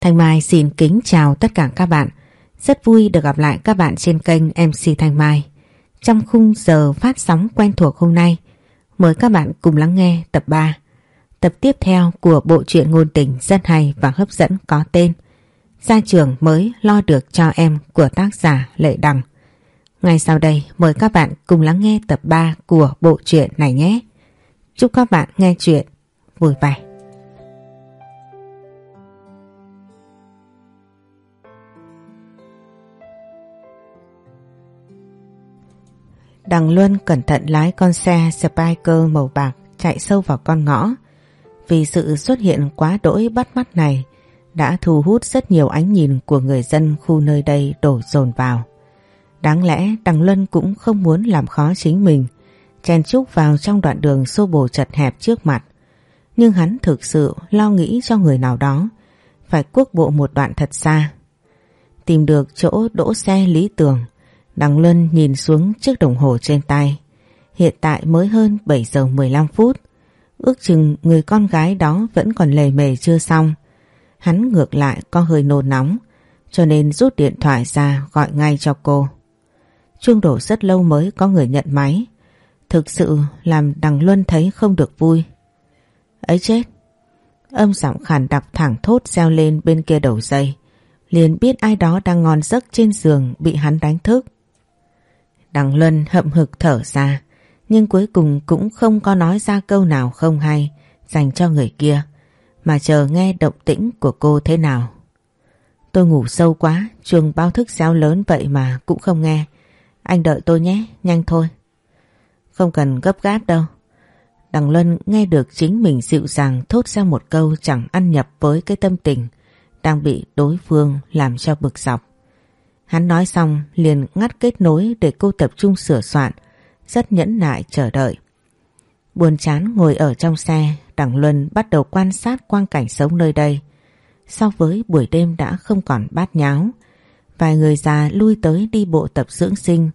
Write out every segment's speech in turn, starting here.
Thanh Mai xin kính chào tất cả các bạn. Rất vui được gặp lại các bạn trên kênh MC Thanh Mai. Trong khung giờ phát sóng quen thuộc hôm nay, mời các bạn cùng lắng nghe tập 3. Tập tiếp theo của bộ truyện ngôn tình rất hay và hấp dẫn có tên Gia trưởng mới lo được cho em của tác giả Lệ Đằng. Ngay sau đây mời các bạn cùng lắng nghe tập 3 của bộ truyện này nhé. Chúc các bạn nghe chuyện vui vẻ. Đằng Luân cẩn thận lái con xe Spiker màu bạc chạy sâu vào con ngõ. Vì sự xuất hiện quá đỗi bắt mắt này đã thu hút rất nhiều ánh nhìn của người dân khu nơi đây đổ dồn vào. Đáng lẽ Đằng Luân cũng không muốn làm khó chính mình, chen chúc vào trong đoạn đường xô bồ chật hẹp trước mặt. Nhưng hắn thực sự lo nghĩ cho người nào đó, phải quốc bộ một đoạn thật xa. Tìm được chỗ đỗ xe lý tưởng, Đằng Luân nhìn xuống chiếc đồng hồ trên tay. Hiện tại mới hơn 7 giờ 15 phút. Ước chừng người con gái đó vẫn còn lề mề chưa xong. Hắn ngược lại có hơi nôn nóng, cho nên rút điện thoại ra gọi ngay cho cô. Chuông đổ rất lâu mới có người nhận máy. Thực sự làm Đằng Luân thấy không được vui. Ấy chết! Âm giọng khàn đặc thẳng thốt reo lên bên kia đầu dây. Liền biết ai đó đang ngon giấc trên giường bị hắn đánh thức. Đằng Luân hậm hực thở ra, nhưng cuối cùng cũng không có nói ra câu nào không hay dành cho người kia, mà chờ nghe động tĩnh của cô thế nào. Tôi ngủ sâu quá, chuông báo thức xéo lớn vậy mà cũng không nghe. Anh đợi tôi nhé, nhanh thôi. Không cần gấp gáp đâu. Đằng Luân nghe được chính mình dịu dàng thốt ra một câu chẳng ăn nhập với cái tâm tình đang bị đối phương làm cho bực dọc. Hắn nói xong liền ngắt kết nối để cô tập trung sửa soạn, rất nhẫn nại chờ đợi. Buồn chán ngồi ở trong xe, Đằng Luân bắt đầu quan sát quang cảnh sống nơi đây. So với buổi đêm đã không còn bát nháo, vài người già lui tới đi bộ tập dưỡng sinh,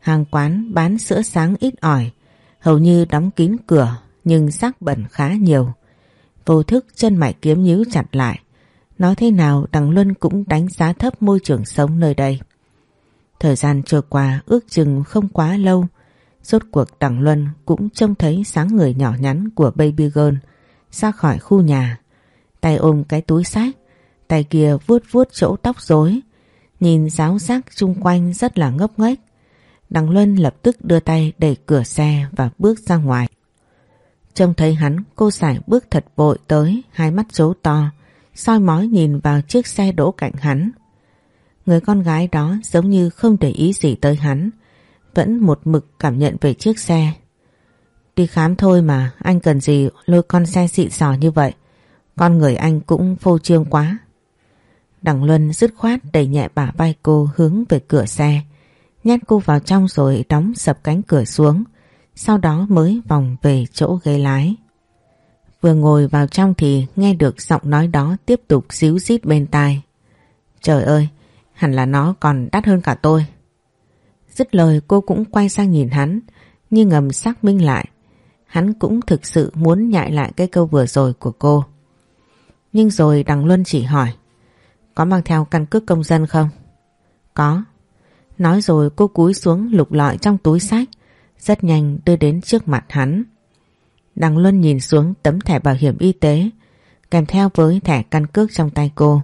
hàng quán bán sữa sáng ít ỏi, hầu như đóng kín cửa nhưng rác bẩn khá nhiều. Vô thức chân mày kiếm nhíu chặt lại, Nói thế nào Đằng Luân cũng đánh giá thấp môi trường sống nơi đây. Thời gian trôi qua ước chừng không quá lâu, rốt cuộc Đằng Luân cũng trông thấy sáng người nhỏ nhắn của Baby Girl ra khỏi khu nhà. Tay ôm cái túi sách, tay kia vuốt vuốt chỗ tóc rối, nhìn giáo giác chung quanh rất là ngốc nghếch. Đằng Luân lập tức đưa tay đẩy cửa xe và bước ra ngoài. Trông thấy hắn cô sải bước thật vội tới hai mắt chấu to soi mói nhìn vào chiếc xe đỗ cạnh hắn. Người con gái đó giống như không để ý gì tới hắn, vẫn một mực cảm nhận về chiếc xe. Đi khám thôi mà, anh cần gì lôi con xe xịn sò như vậy. Con người anh cũng phô trương quá. Đằng Luân dứt khoát đẩy nhẹ bả vai cô hướng về cửa xe, nhét cô vào trong rồi đóng sập cánh cửa xuống, sau đó mới vòng về chỗ ghế lái. Vừa ngồi vào trong thì nghe được giọng nói đó tiếp tục xíu xít bên tai. Trời ơi, hẳn là nó còn đắt hơn cả tôi. Dứt lời cô cũng quay sang nhìn hắn, như ngầm xác minh lại. Hắn cũng thực sự muốn nhại lại cái câu vừa rồi của cô. Nhưng rồi Đằng Luân chỉ hỏi, có mang theo căn cước công dân không? Có. Nói rồi cô cúi xuống lục lọi trong túi sách, rất nhanh đưa đến trước mặt hắn. Đằng Luân nhìn xuống tấm thẻ bảo hiểm y tế kèm theo với thẻ căn cước trong tay cô.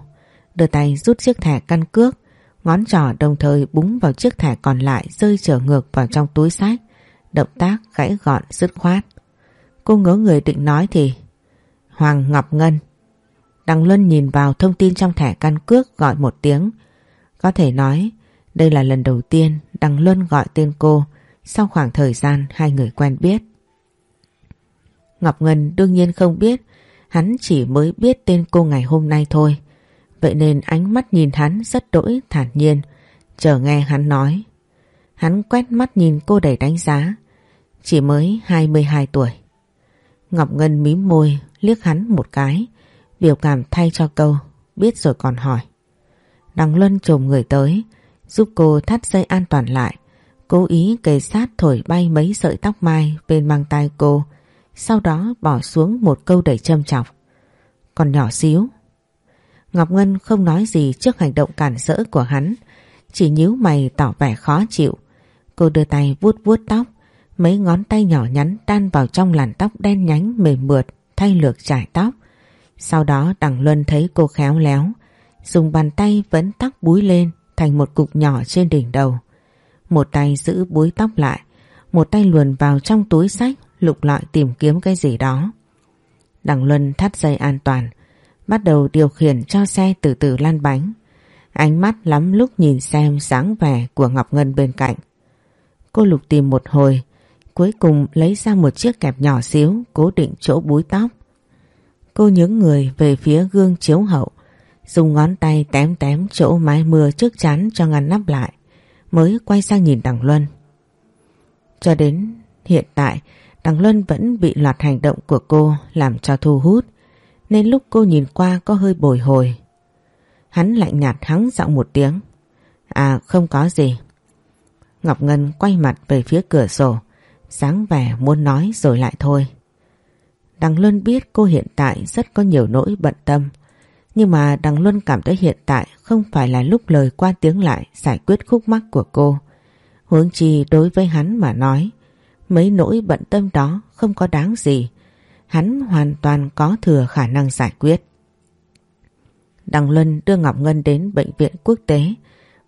Đưa tay rút chiếc thẻ căn cước, ngón trỏ đồng thời búng vào chiếc thẻ còn lại rơi trở ngược vào trong túi sách. Động tác gãy gọn dứt khoát. Cô ngớ người định nói thì Hoàng Ngọc Ngân Đằng Luân nhìn vào thông tin trong thẻ căn cước gọi một tiếng. Có thể nói đây là lần đầu tiên Đằng Luân gọi tên cô sau khoảng thời gian hai người quen biết. Ngọc Ngân đương nhiên không biết, hắn chỉ mới biết tên cô ngày hôm nay thôi. Vậy nên ánh mắt nhìn hắn rất đỗi thản nhiên, chờ nghe hắn nói. Hắn quét mắt nhìn cô đầy đánh giá, chỉ mới 22 tuổi. Ngọc Ngân mím môi, liếc hắn một cái, biểu cảm thay cho câu, biết rồi còn hỏi. Đằng Luân trồm người tới, giúp cô thắt dây an toàn lại, cố ý kề sát thổi bay mấy sợi tóc mai bên mang tay cô, sau đó bỏ xuống một câu đầy châm chọc. Còn nhỏ xíu. Ngọc Ngân không nói gì trước hành động cản rỡ của hắn, chỉ nhíu mày tỏ vẻ khó chịu. Cô đưa tay vuốt vuốt tóc, mấy ngón tay nhỏ nhắn đan vào trong làn tóc đen nhánh mềm mượt thay lược trải tóc. Sau đó Đằng Luân thấy cô khéo léo, dùng bàn tay vấn tóc búi lên thành một cục nhỏ trên đỉnh đầu. Một tay giữ búi tóc lại, một tay luồn vào trong túi sách lục lọi tìm kiếm cái gì đó. Đằng Luân thắt dây an toàn, bắt đầu điều khiển cho xe từ từ lăn bánh. Ánh mắt lắm lúc nhìn xem dáng vẻ của Ngọc Ngân bên cạnh. Cô lục tìm một hồi, cuối cùng lấy ra một chiếc kẹp nhỏ xíu cố định chỗ búi tóc. Cô nhướng người về phía gương chiếu hậu, dùng ngón tay tém tém chỗ mái mưa trước chắn cho ngăn nắp lại, mới quay sang nhìn Đằng Luân. Cho đến hiện tại, Đằng Luân vẫn bị loạt hành động của cô làm cho thu hút, nên lúc cô nhìn qua có hơi bồi hồi. Hắn lạnh nhạt hắng giọng một tiếng. À không có gì. Ngọc Ngân quay mặt về phía cửa sổ, sáng vẻ muốn nói rồi lại thôi. Đằng Luân biết cô hiện tại rất có nhiều nỗi bận tâm, nhưng mà Đằng Luân cảm thấy hiện tại không phải là lúc lời qua tiếng lại giải quyết khúc mắc của cô. Huống chi đối với hắn mà nói, mấy nỗi bận tâm đó không có đáng gì. Hắn hoàn toàn có thừa khả năng giải quyết. Đằng Luân đưa Ngọc Ngân đến bệnh viện quốc tế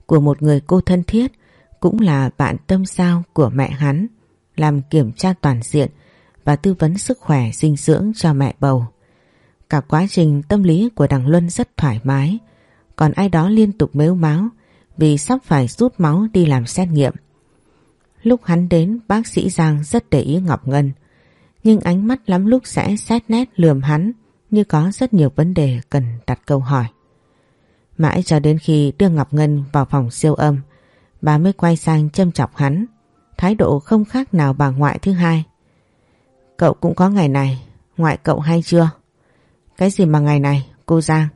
của một người cô thân thiết, cũng là bạn tâm giao của mẹ hắn, làm kiểm tra toàn diện và tư vấn sức khỏe dinh dưỡng cho mẹ bầu. Cả quá trình tâm lý của Đằng Luân rất thoải mái còn ai đó liên tục mếu máu vì sắp phải rút máu đi làm xét nghiệm. Lúc hắn đến bác sĩ Giang rất để ý Ngọc Ngân nhưng ánh mắt lắm lúc sẽ xét nét lườm hắn như có rất nhiều vấn đề cần đặt câu hỏi. Mãi cho đến khi đưa Ngọc Ngân vào phòng siêu âm bà mới quay sang châm chọc hắn thái độ không khác nào bà ngoại thứ hai. Cậu cũng có ngày này, ngoại cậu hay chưa? Cái gì mà ngày này, cô Giang?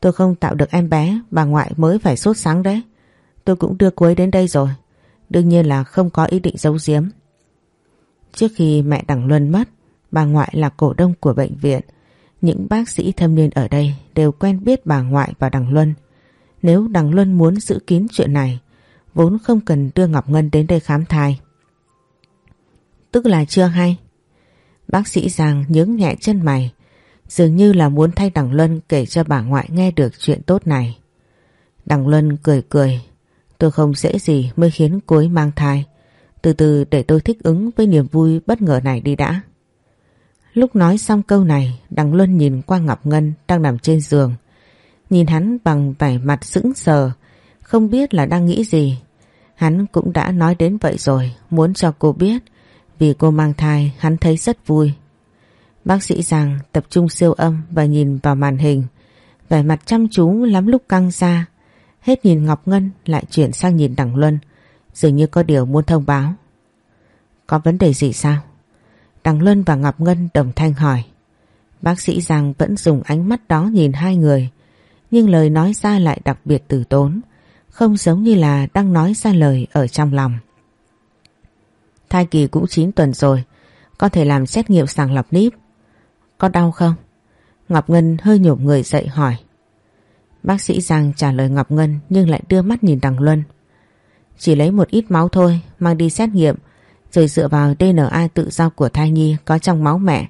Tôi không tạo được em bé, bà ngoại mới phải sốt sáng đấy. Tôi cũng đưa cuối đến đây rồi. Đương nhiên là không có ý định giấu giếm. Trước khi mẹ Đằng Luân mất, bà ngoại là cổ đông của bệnh viện. Những bác sĩ thâm niên ở đây đều quen biết bà ngoại và Đằng Luân. Nếu Đằng Luân muốn giữ kín chuyện này, vốn không cần đưa Ngọc Ngân đến đây khám thai. Tức là chưa hay. Bác sĩ Giang nhướng nhẹ chân mày, dường như là muốn thay Đằng Luân kể cho bà ngoại nghe được chuyện tốt này. Đằng Luân cười cười, tôi không dễ gì mới khiến cô ấy mang thai. Từ từ để tôi thích ứng với niềm vui bất ngờ này đi đã. Lúc nói xong câu này, Đằng Luân nhìn qua Ngọc Ngân đang nằm trên giường. Nhìn hắn bằng vẻ mặt sững sờ, không biết là đang nghĩ gì. Hắn cũng đã nói đến vậy rồi, muốn cho cô biết. Vì cô mang thai, hắn thấy rất vui. Bác sĩ Giang tập trung siêu âm và nhìn vào màn hình. Vẻ mặt chăm chú lắm lúc căng ra. Hết nhìn Ngọc Ngân, lại chuyển sang nhìn Đằng Luân. Dường như có điều muốn thông báo. Có vấn đề gì sao? Đằng Luân và Ngọc Ngân đồng thanh hỏi. Bác sĩ Giang vẫn dùng ánh mắt đó nhìn hai người. Nhưng lời nói ra lại đặc biệt từ tốn. Không giống như là đang nói ra lời ở trong lòng. Thai kỳ cũng 9 tuần rồi. Có thể làm xét nghiệm sàng lọc níp. Có đau không? Ngọc Ngân hơi nhổm người dậy hỏi. Bác sĩ Giang trả lời Ngọc Ngân nhưng lại đưa mắt nhìn Đằng Luân. Chỉ lấy một ít máu thôi, mang đi xét nghiệm, rồi dựa vào DNA tự do của thai nhi có trong máu mẹ.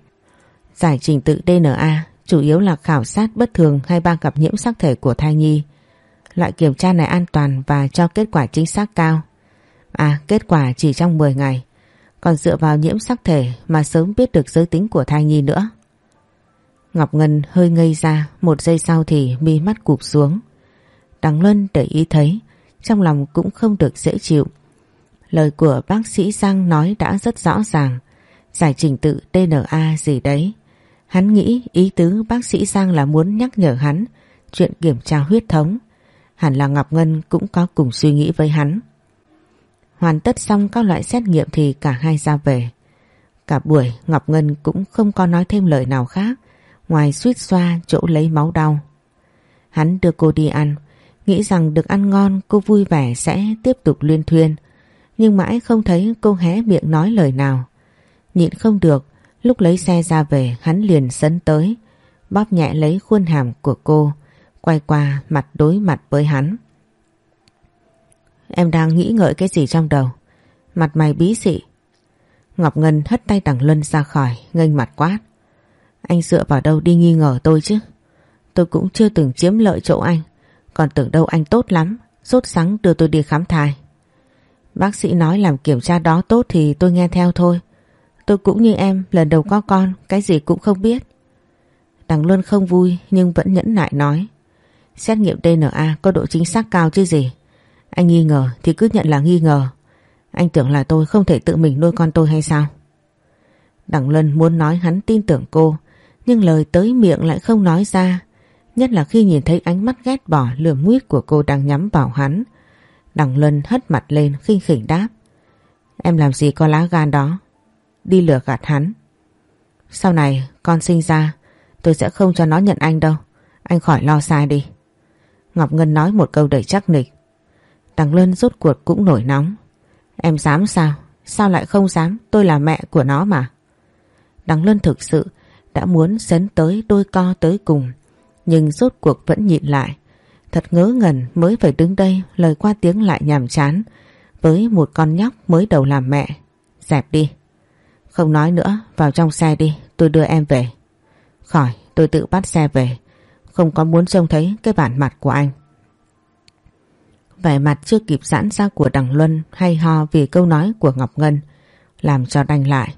Giải trình tự DNA chủ yếu là khảo sát bất thường hay ba cặp nhiễm sắc thể của thai nhi. Loại kiểm tra này an toàn và cho kết quả chính xác cao. À, kết quả chỉ trong 10 ngày. Còn dựa vào nhiễm sắc thể mà sớm biết được giới tính của thai nhi nữa. Ngọc Ngân hơi ngây ra, một giây sau thì mi mắt cụp xuống. Đằng Luân để ý thấy, trong lòng cũng không được dễ chịu. Lời của bác sĩ Giang nói đã rất rõ ràng, giải trình tự DNA gì đấy. Hắn nghĩ ý tứ bác sĩ Giang là muốn nhắc nhở hắn chuyện kiểm tra huyết thống. Hẳn là Ngọc Ngân cũng có cùng suy nghĩ với hắn. Hoàn tất xong các loại xét nghiệm thì cả hai ra về. Cả buổi Ngọc Ngân cũng không có nói thêm lời nào khác ngoài suýt xoa chỗ lấy máu đau. Hắn đưa cô đi ăn, nghĩ rằng được ăn ngon cô vui vẻ sẽ tiếp tục liên thuyên. Nhưng mãi không thấy cô hé miệng nói lời nào. Nhịn không được, lúc lấy xe ra về hắn liền sấn tới, bóp nhẹ lấy khuôn hàm của cô, quay qua mặt đối mặt với hắn. Em đang nghĩ ngợi cái gì trong đầu? Mặt mày bí xị. Ngọc Ngân hất tay đằng Luân ra khỏi, nghênh mặt quát. Anh dựa vào đâu đi nghi ngờ tôi chứ? Tôi cũng chưa từng chiếm lợi chỗ anh, còn tưởng đâu anh tốt lắm, Rốt sáng đưa tôi đi khám thai. Bác sĩ nói làm kiểm tra đó tốt thì tôi nghe theo thôi. Tôi cũng như em, lần đầu có con, cái gì cũng không biết. Đằng Luân không vui nhưng vẫn nhẫn nại nói. Xét nghiệm DNA có độ chính xác cao chứ gì. Anh nghi ngờ thì cứ nhận là nghi ngờ. Anh tưởng là tôi không thể tự mình nuôi con tôi hay sao? Đằng Luân muốn nói hắn tin tưởng cô, nhưng lời tới miệng lại không nói ra. Nhất là khi nhìn thấy ánh mắt ghét bỏ lườm nguyết của cô đang nhắm vào hắn. Đằng Luân hất mặt lên, khinh khỉnh đáp. Em làm gì có lá gan đó? Đi lừa gạt hắn. Sau này, con sinh ra, tôi sẽ không cho nó nhận anh đâu. Anh khỏi lo sai đi. Ngọc Ngân nói một câu đầy chắc nịch. Đằng Luân rốt cuộc cũng nổi nóng. Em dám sao? Sao lại không dám? Tôi là mẹ của nó mà. Đằng Luân thực sự đã muốn sấn tới đôi co tới cùng. Nhưng rốt cuộc vẫn nhịn lại. Thật ngớ ngẩn mới phải đứng đây lời qua tiếng lại nhàm chán với một con nhóc mới đầu làm mẹ. Dẹp đi. Không nói nữa, vào trong xe đi, tôi đưa em về. Khỏi, tôi tự bắt xe về. Không có muốn trông thấy cái bản mặt của anh. Vẻ mặt chưa kịp giãn ra của Đằng Luân hay ho vì câu nói của Ngọc Ngân làm cho đành lại.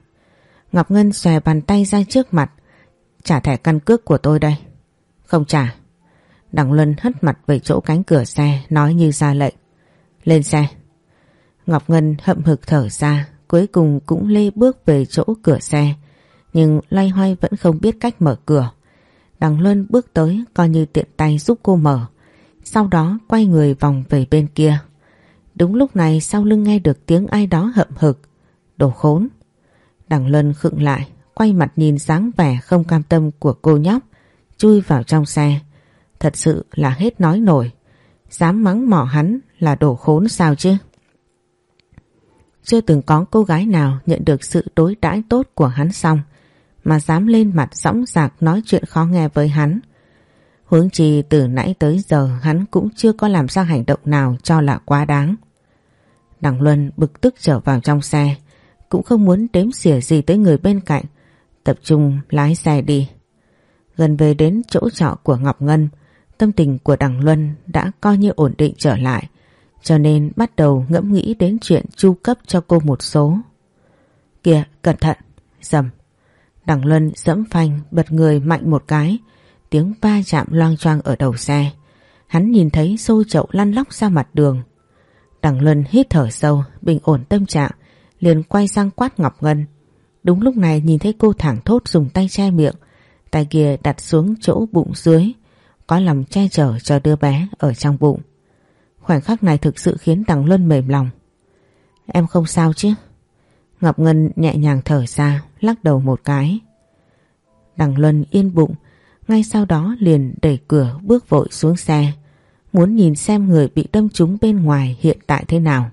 Ngọc Ngân xòe bàn tay ra trước mặt trả thẻ căn cước của tôi đây. Không trả. Đằng Luân hất mặt về chỗ cánh cửa xe nói như ra lệnh. Lên xe. Ngọc Ngân hậm hực thở ra cuối cùng cũng lê bước về chỗ cửa xe nhưng loay hoay vẫn không biết cách mở cửa. Đằng Luân bước tới coi như tiện tay giúp cô mở sau đó quay người vòng về bên kia. Đúng lúc này sau lưng nghe được tiếng ai đó hậm hực. Đồ khốn. Đằng Luân khựng lại, quay mặt nhìn dáng vẻ không cam tâm của cô nhóc, chui vào trong xe. Thật sự là hết nói nổi. Dám mắng mỏ hắn là đổ khốn sao chứ? Chưa từng có cô gái nào nhận được sự đối đãi tốt của hắn xong mà dám lên mặt sõng dạc nói chuyện khó nghe với hắn. Hướng chi từ nãy tới giờ hắn cũng chưa có làm ra hành động nào cho là quá đáng. Đằng Luân bực tức trở vào trong xe, cũng không muốn đếm xỉa gì tới người bên cạnh, tập trung lái xe đi. Gần về đến chỗ trọ của Ngọc Ngân, tâm tình của Đằng Luân đã coi như ổn định trở lại, cho nên bắt đầu ngẫm nghĩ đến chuyện chu cấp cho cô một số. Kìa, cẩn thận, dầm. Đằng Luân dẫm phanh bật người mạnh một cái, tiếng va chạm loang choang ở đầu xe. Hắn nhìn thấy xô chậu lăn lóc ra mặt đường. Đằng Luân hít thở sâu, bình ổn tâm trạng, liền quay sang quát Ngọc Ngân. Đúng lúc này nhìn thấy cô thẳng thốt dùng tay che miệng, tay kia đặt xuống chỗ bụng dưới, có lòng che chở cho đứa bé ở trong bụng. Khoảnh khắc này thực sự khiến Đằng Luân mềm lòng. Em không sao chứ? Ngọc Ngân nhẹ nhàng thở ra, lắc đầu một cái. Đằng Luân yên bụng, ngay sau đó liền đẩy cửa bước vội xuống xe, muốn nhìn xem người bị đâm trúng bên ngoài hiện tại thế nào.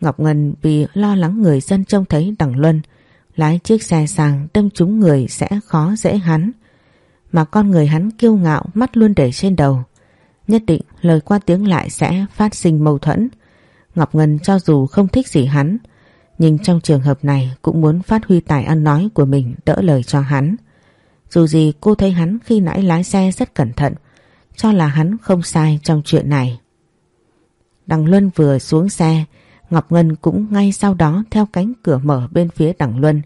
Ngọc Ngân vì lo lắng người dân trông thấy đằng Luân lái chiếc xe sang đâm trúng người sẽ khó dễ hắn. Mà con người hắn kiêu ngạo mắt luôn để trên đầu. Nhất định lời qua tiếng lại sẽ phát sinh mâu thuẫn. Ngọc Ngân cho dù không thích gì hắn, nhưng trong trường hợp này cũng muốn phát huy tài ăn nói của mình đỡ lời cho hắn. Dù gì cô thấy hắn khi nãy lái xe rất cẩn thận, cho là hắn không sai trong chuyện này. Đằng Luân vừa xuống xe, Ngọc Ngân cũng ngay sau đó theo cánh cửa mở bên phía đằng Luân,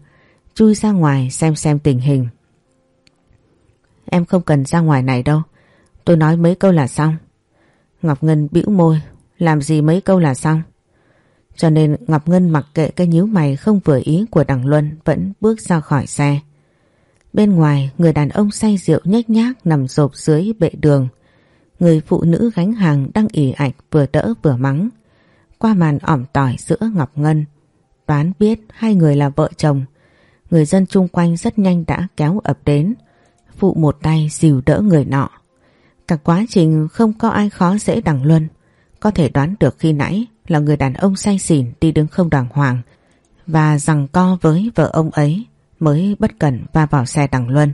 chui ra ngoài xem xem tình hình. Em không cần ra ngoài này đâu, tôi nói mấy câu là xong. Ngọc Ngân bĩu môi, làm gì mấy câu là xong. Cho nên Ngọc Ngân mặc kệ cái nhíu mày không vừa ý của đằng Luân vẫn bước ra khỏi xe. Bên ngoài người đàn ông say rượu nhếch nhác nằm rộp dưới bệ đường. Người phụ nữ gánh hàng đang ỉ ạch vừa đỡ vừa mắng. Qua màn ỏm tỏi giữa Ngọc Ngân. Đoán biết hai người là vợ chồng. Người dân chung quanh rất nhanh đã kéo ập đến. Phụ một tay dìu đỡ người nọ. Cả quá trình không có ai khó dễ đằng Luân. Có thể đoán được khi nãy là người đàn ông say xỉn đi đứng không đàng hoàng và rằng co với vợ ông ấy mới bất cẩn va vào xe đằng Luân.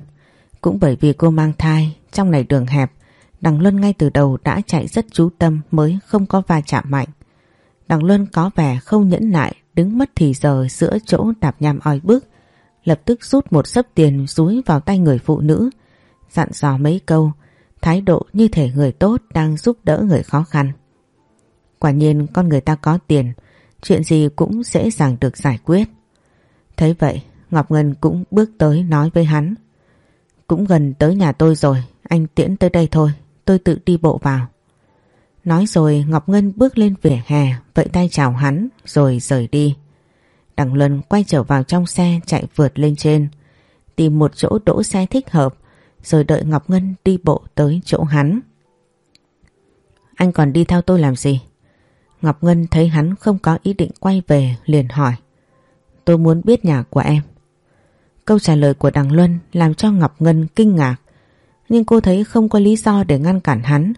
Cũng bởi vì cô mang thai, trong này đường hẹp Đằng Luân ngay từ đầu đã chạy rất chú tâm mới không có va chạm mạnh. Đằng Luân có vẻ không nhẫn nại đứng mất thì giờ giữa chỗ đạp nham oi bức. Lập tức rút một sấp tiền rúi vào tay người phụ nữ. Dặn dò mấy câu, thái độ như thể người tốt đang giúp đỡ người khó khăn. Quả nhiên con người ta có tiền, chuyện gì cũng dễ dàng được giải quyết. Thấy vậy, Ngọc Ngân cũng bước tới nói với hắn. Cũng gần tới nhà tôi rồi, anh tiễn tới đây thôi, tôi tự đi bộ vào. Nói rồi Ngọc Ngân bước lên vỉa hè, vẫy tay chào hắn rồi rời đi. Đằng Luân quay trở vào trong xe chạy vượt lên trên, tìm một chỗ đỗ xe thích hợp rồi đợi Ngọc Ngân đi bộ tới chỗ hắn. Anh còn đi theo tôi làm gì? Ngọc Ngân thấy hắn không có ý định quay về liền hỏi. Tôi muốn biết nhà của em. Câu trả lời của Đằng Luân làm cho Ngọc Ngân kinh ngạc. Nhưng cô thấy không có lý do để ngăn cản hắn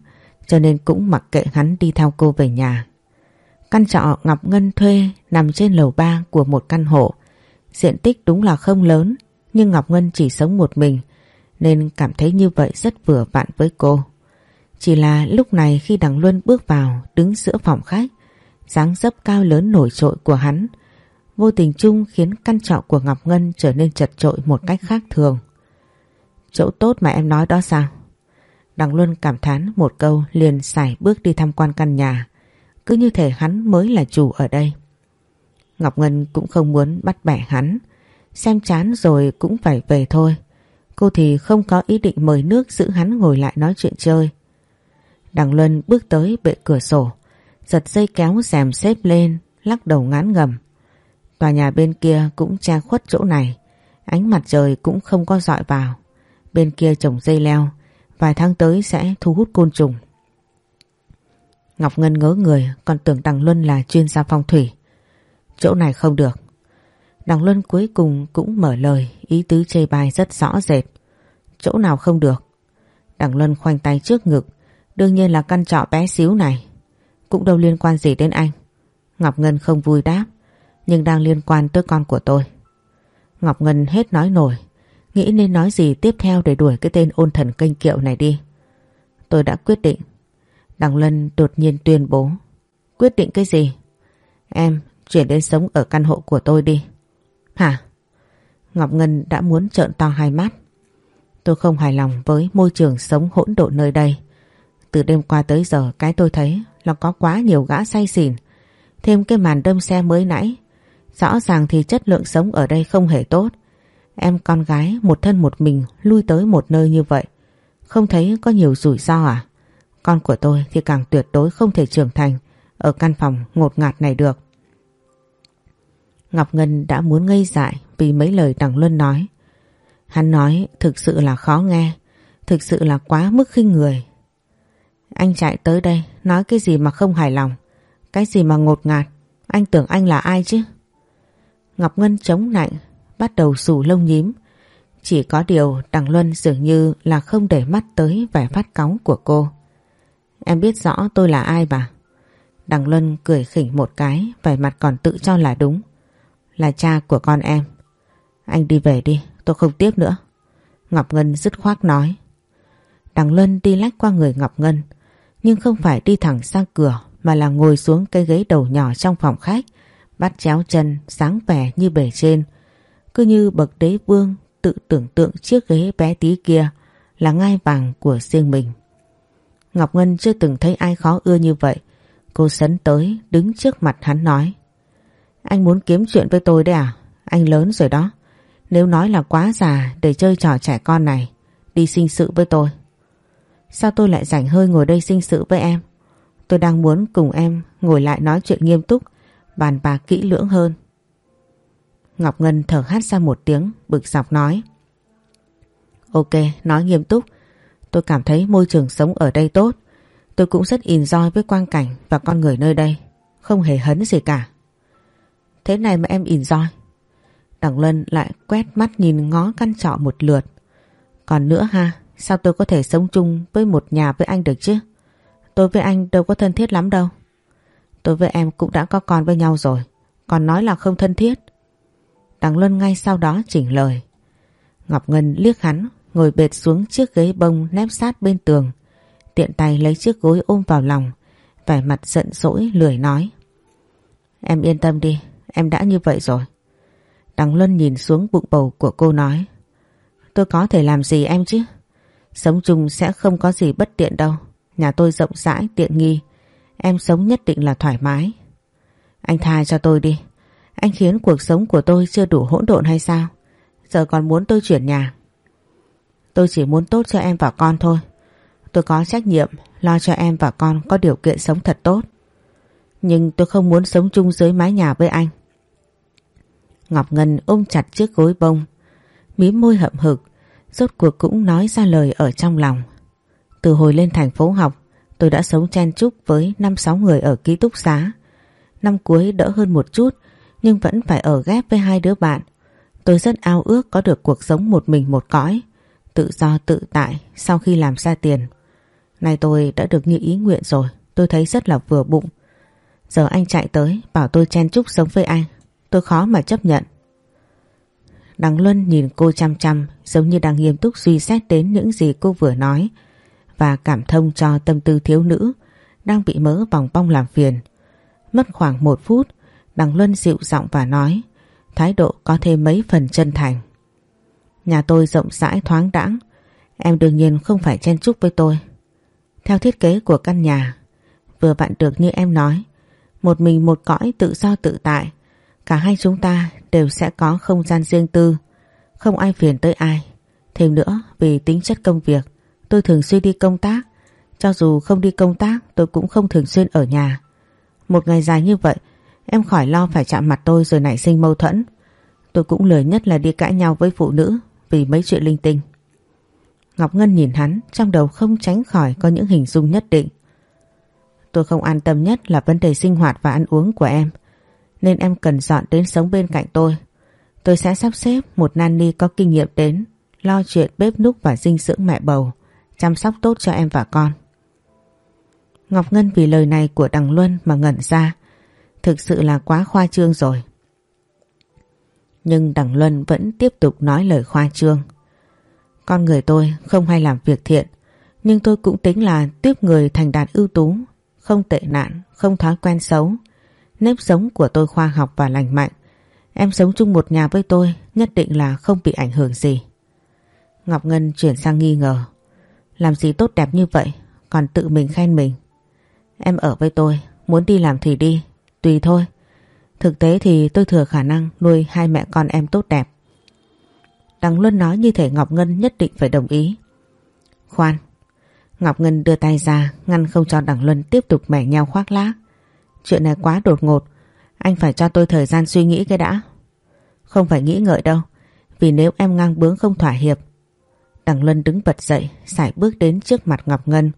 cho nên cũng mặc kệ hắn đi theo cô về nhà. Căn trọ Ngọc Ngân thuê nằm trên lầu 3 của một căn hộ. Diện tích đúng là không lớn, nhưng Ngọc Ngân chỉ sống một mình, nên cảm thấy như vậy rất vừa vặn với cô. Chỉ là lúc này khi Đằng Luân bước vào, đứng giữa phòng khách, dáng dấp cao lớn nổi trội của hắn, vô tình chung khiến căn trọ của Ngọc Ngân trở nên chật trội một cách khác thường. Chỗ tốt mà em nói đó sao? Đằng Luân cảm thán một câu liền xài bước đi tham quan căn nhà. Cứ như thể hắn mới là chủ ở đây. Ngọc Ngân cũng không muốn bắt bẻ hắn. Xem chán rồi cũng phải về thôi. Cô thì không có ý định mời nước giữ hắn ngồi lại nói chuyện chơi. Đằng Luân bước tới bệ cửa sổ. Giật dây kéo rèm xếp lên, lắc đầu ngán ngầm. Tòa nhà bên kia cũng che khuất chỗ này. Ánh mặt trời cũng không có dọi vào. Bên kia trồng dây leo Vài tháng tới sẽ thu hút côn trùng. Ngọc Ngân ngớ người, còn tưởng Đằng Luân là chuyên gia phong thủy. Chỗ này không được. Đằng Luân cuối cùng cũng mở lời, ý tứ chê bai rất rõ rệt. Chỗ nào không được? Đằng Luân khoanh tay trước ngực, đương nhiên là căn trọ bé xíu này. Cũng đâu liên quan gì đến anh. Ngọc Ngân không vui đáp, nhưng đang liên quan tới con của tôi. Ngọc Ngân hết nói nổi Nghĩ nên nói gì tiếp theo để đuổi cái tên ôn thần kênh kiệu này đi. Tôi đã quyết định. Đằng Lân đột nhiên tuyên bố. Quyết định cái gì? Em, chuyển đến sống ở căn hộ của tôi đi. Hả? Ngọc Ngân đã muốn trợn to hai mắt. Tôi không hài lòng với môi trường sống hỗn độn nơi đây. Từ đêm qua tới giờ, cái tôi thấy là có quá nhiều gã say xỉn. Thêm cái màn đâm xe mới nãy. Rõ ràng thì chất lượng sống ở đây không hề tốt. Em con gái một thân một mình lui tới một nơi như vậy. Không thấy có nhiều rủi ro à? Con của tôi thì càng tuyệt đối không thể trưởng thành ở căn phòng ngột ngạt này được. Ngọc Ngân đã muốn ngây dại vì mấy lời Đằng Luân nói. Hắn nói thực sự là khó nghe, thực sự là quá mức khinh người. Anh chạy tới đây nói cái gì mà không hài lòng, cái gì mà ngột ngạt, anh tưởng anh là ai chứ? Ngọc Ngân chống nạnh bắt đầu rủ lông nhím. Chỉ có điều Đằng Luân dường như là không để mắt tới vẻ phát cáu của cô. Em biết rõ tôi là ai bà. Đằng Luân cười khỉnh một cái, vẻ mặt còn tự cho là đúng. Là cha của con em. Anh đi về đi, tôi không tiếp nữa. Ngọc Ngân dứt khoát nói. Đằng Luân đi lách qua người Ngọc Ngân, nhưng không phải đi thẳng sang cửa mà là ngồi xuống cái ghế đầu nhỏ trong phòng khách, bắt chéo chân, sáng vẻ như bể trên, cứ như bậc đế vương tự tưởng tượng chiếc ghế bé tí kia là ngai vàng của riêng mình. Ngọc Ngân chưa từng thấy ai khó ưa như vậy. Cô sấn tới đứng trước mặt hắn nói. Anh muốn kiếm chuyện với tôi đấy à? Anh lớn rồi đó. Nếu nói là quá già để chơi trò trẻ con này, đi sinh sự với tôi. Sao tôi lại rảnh hơi ngồi đây sinh sự với em? Tôi đang muốn cùng em ngồi lại nói chuyện nghiêm túc, bàn bạc kỹ lưỡng hơn. Ngọc Ngân thở hắt ra một tiếng, bực dọc nói. Ok, nói nghiêm túc. Tôi cảm thấy môi trường sống ở đây tốt. Tôi cũng rất enjoy với quang cảnh và con người nơi đây. Không hề hấn gì cả. Thế này mà em enjoy. Đằng Lân lại quét mắt nhìn ngó căn trọ một lượt. Còn nữa ha, sao tôi có thể sống chung với một nhà với anh được chứ? Tôi với anh đâu có thân thiết lắm đâu. Tôi với em cũng đã có con với nhau rồi. Còn nói là không thân thiết. Đằng Luân ngay sau đó chỉnh lời. Ngọc Ngân liếc hắn, ngồi bệt xuống chiếc ghế bông nép sát bên tường. tiện tay lấy chiếc gối ôm vào lòng, vẻ mặt giận dỗi lười nói. Em yên tâm đi, em đã như vậy rồi. Đằng Luân nhìn xuống bụng bầu của cô nói. Tôi có thể làm gì em chứ? Sống chung sẽ không có gì bất tiện đâu. Nhà tôi rộng rãi, tiện nghi. Em sống nhất định là thoải mái. Anh tha cho tôi đi. Anh khiến cuộc sống của tôi chưa đủ hỗn độn hay sao? Giờ còn muốn tôi chuyển nhà. Tôi chỉ muốn tốt cho em và con thôi. Tôi có trách nhiệm lo cho em và con có điều kiện sống thật tốt. Nhưng tôi không muốn sống chung dưới mái nhà với anh. Ngọc Ngân ôm chặt chiếc gối bông, mím môi hậm hực, rốt cuộc cũng nói ra lời ở trong lòng. Từ hồi lên thành phố học, tôi đã sống chen chúc với 5-6 người ở ký túc xá. Năm cuối đỡ hơn một chút, nhưng vẫn phải ở ghép với hai đứa bạn. Tôi rất ao ước có được cuộc sống một mình một cõi, tự do tự tại sau khi làm ra tiền. Nay tôi đã được như ý nguyện rồi, tôi thấy rất là vừa bụng. Giờ anh chạy tới bảo tôi chen chúc sống với anh, tôi khó mà chấp nhận. Đằng Luân nhìn cô chăm chăm giống như đang nghiêm túc suy xét đến những gì cô vừa nói và cảm thông cho tâm tư thiếu nữ đang bị mớ vòng bong làm phiền. Mất khoảng một phút, Đằng Luân dịu giọng và nói thái độ có thêm mấy phần chân thành. Nhà tôi rộng rãi thoáng đãng em đương nhiên không phải chen chúc với tôi. Theo thiết kế của căn nhà, vừa vặn được như em nói, một mình một cõi tự do tự tại, cả hai chúng ta đều sẽ có không gian riêng tư, không ai phiền tới ai. Thêm nữa, vì tính chất công việc, tôi thường xuyên đi công tác, cho dù không đi công tác tôi cũng không thường xuyên ở nhà. Một ngày dài như vậy, em khỏi lo phải chạm mặt tôi rồi nảy sinh mâu thuẫn. Tôi cũng lười nhất là đi cãi nhau với phụ nữ vì mấy chuyện linh tinh. Ngọc Ngân nhìn hắn trong đầu không tránh khỏi có những hình dung nhất định. Tôi không an tâm nhất là vấn đề sinh hoạt và ăn uống của em. Nên em cần dọn đến sống bên cạnh tôi. Tôi sẽ sắp xếp một nanny có kinh nghiệm đến lo chuyện bếp núc và dinh dưỡng mẹ bầu, chăm sóc tốt cho em và con. Ngọc Ngân vì lời này của Đằng Luân mà ngẩn ra, thực sự là quá khoa trương rồi. Nhưng Đằng Luân vẫn tiếp tục nói lời khoa trương. Con người tôi không hay làm việc thiện, nhưng tôi cũng tính là tiếp người thành đạt ưu tú, không tệ nạn, không thói quen xấu. Nếp sống của tôi khoa học và lành mạnh. Em sống chung một nhà với tôi nhất định là không bị ảnh hưởng gì. Ngọc Ngân chuyển sang nghi ngờ. Làm gì tốt đẹp như vậy, còn tự mình khen mình. Em ở với tôi, muốn đi làm thì đi, tùy thôi. Thực tế thì tôi thừa khả năng nuôi hai mẹ con em tốt đẹp. Đằng Luân nói như thể Ngọc Ngân nhất định phải đồng ý. Khoan, Ngọc Ngân đưa tay ra ngăn không cho Đằng Luân tiếp tục mẻ nhau khoác lác. Chuyện này quá đột ngột, anh phải cho tôi thời gian suy nghĩ cái đã. Không phải nghĩ ngợi đâu, vì nếu em ngang bướng không thỏa hiệp. Đằng Luân đứng bật dậy, sải bước đến trước mặt Ngọc Ngân.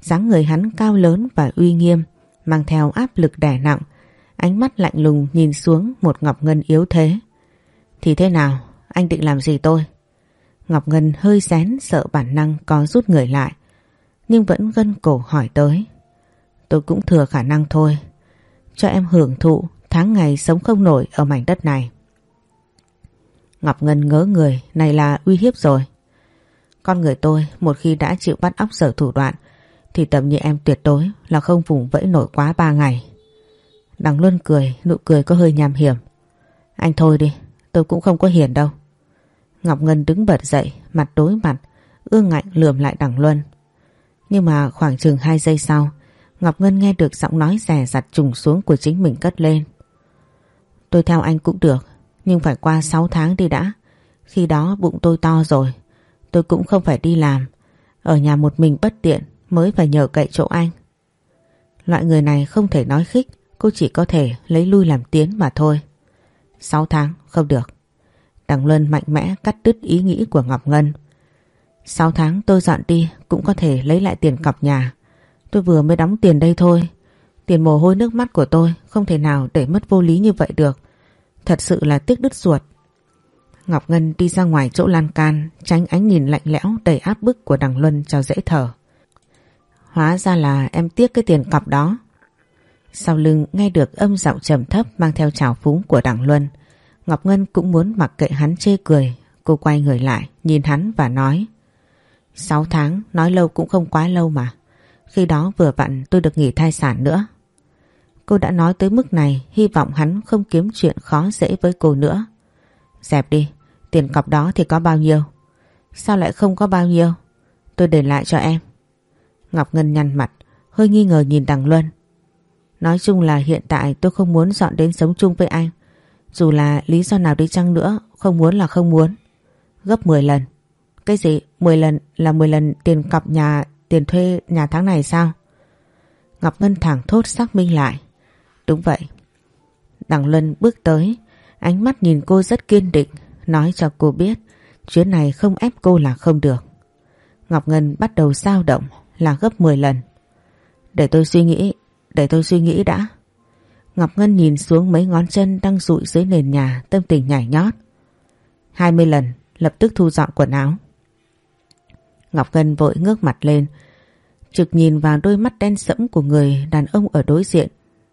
dáng người hắn cao lớn và uy nghiêm, mang theo áp lực đè nặng, ánh mắt lạnh lùng nhìn xuống một Ngọc Ngân yếu thế. Thì thế nào, anh định làm gì tôi? Ngọc Ngân hơi rén sợ bản năng có rút người lại, nhưng vẫn gân cổ hỏi tới. Tôi cũng thừa khả năng thôi, cho em hưởng thụ tháng ngày sống không nổi ở mảnh đất này. Ngọc Ngân ngớ người, này là uy hiếp rồi. Con người tôi một khi đã chịu bắt óc sở thủ đoạn thì tầm như em tuyệt đối là không vùng vẫy nổi quá ba ngày. Đằng Luân cười, nụ cười có hơi nham hiểm. Anh thôi đi, tôi cũng không có hiền đâu. Ngọc Ngân đứng bật dậy, mặt đối mặt, ương ngạnh lườm lại đằng Luân. Nhưng mà khoảng chừng 2 giây sau, Ngọc Ngân nghe được giọng nói rẻ rặt trùng xuống của chính mình cất lên. Tôi theo anh cũng được, nhưng phải qua 6 tháng đi đã. Khi đó bụng tôi to rồi, tôi cũng không phải đi làm. Ở nhà một mình bất tiện mới phải nhờ cậy chỗ anh. Loại người này không thể nói khích, cô chỉ có thể lấy lui làm tiến mà thôi. 6 tháng, không được. Đằng Luân mạnh mẽ cắt đứt ý nghĩ của Ngọc Ngân. 6 tháng tôi dọn đi cũng có thể lấy lại tiền cọc nhà. Tôi vừa mới đóng tiền đây thôi. Tiền mồ hôi nước mắt của tôi không thể nào để mất vô lý như vậy được. Thật sự là tiếc đứt ruột. Ngọc Ngân đi ra ngoài chỗ lan can, tránh ánh nhìn lạnh lẽo đầy áp bức của đằng Luân cho dễ thở. Hóa ra là em tiếc cái tiền cọc đó. Sau lưng nghe được âm giọng trầm thấp mang theo trào phúng của đặng Luân. Ngọc Ngân cũng muốn mặc kệ hắn chê cười. Cô quay người lại nhìn hắn và nói Sáu tháng nói lâu cũng không quá lâu mà. Khi đó vừa vặn tôi được nghỉ thai sản nữa. Cô đã nói tới mức này hy vọng hắn không kiếm chuyện khó dễ với cô nữa. Dẹp đi, tiền cọc đó thì có bao nhiêu? Sao lại không có bao nhiêu? Tôi để lại cho em. Ngọc Ngân nhăn mặt, hơi nghi ngờ nhìn Đằng Luân. Nói chung là hiện tại tôi không muốn dọn đến sống chung với anh. Dù là lý do nào đi chăng nữa, không muốn là không muốn. Gấp 10 lần. Cái gì? 10 lần là 10 lần tiền cọc nhà, tiền thuê nhà tháng này sao? Ngọc Ngân thẳng thốt xác minh lại. Đúng vậy. Đằng Luân bước tới, ánh mắt nhìn cô rất kiên định, nói cho cô biết chuyến này không ép cô là không được. Ngọc Ngân bắt đầu dao động là gấp 10 lần. Để tôi suy nghĩ, để tôi suy nghĩ đã. Ngọc Ngân nhìn xuống mấy ngón chân đang rụi dưới nền nhà tâm tình nhảy nhót. 20 lần, lập tức thu dọn quần áo. Ngọc Ngân vội ngước mặt lên, trực nhìn vào đôi mắt đen sẫm của người đàn ông ở đối diện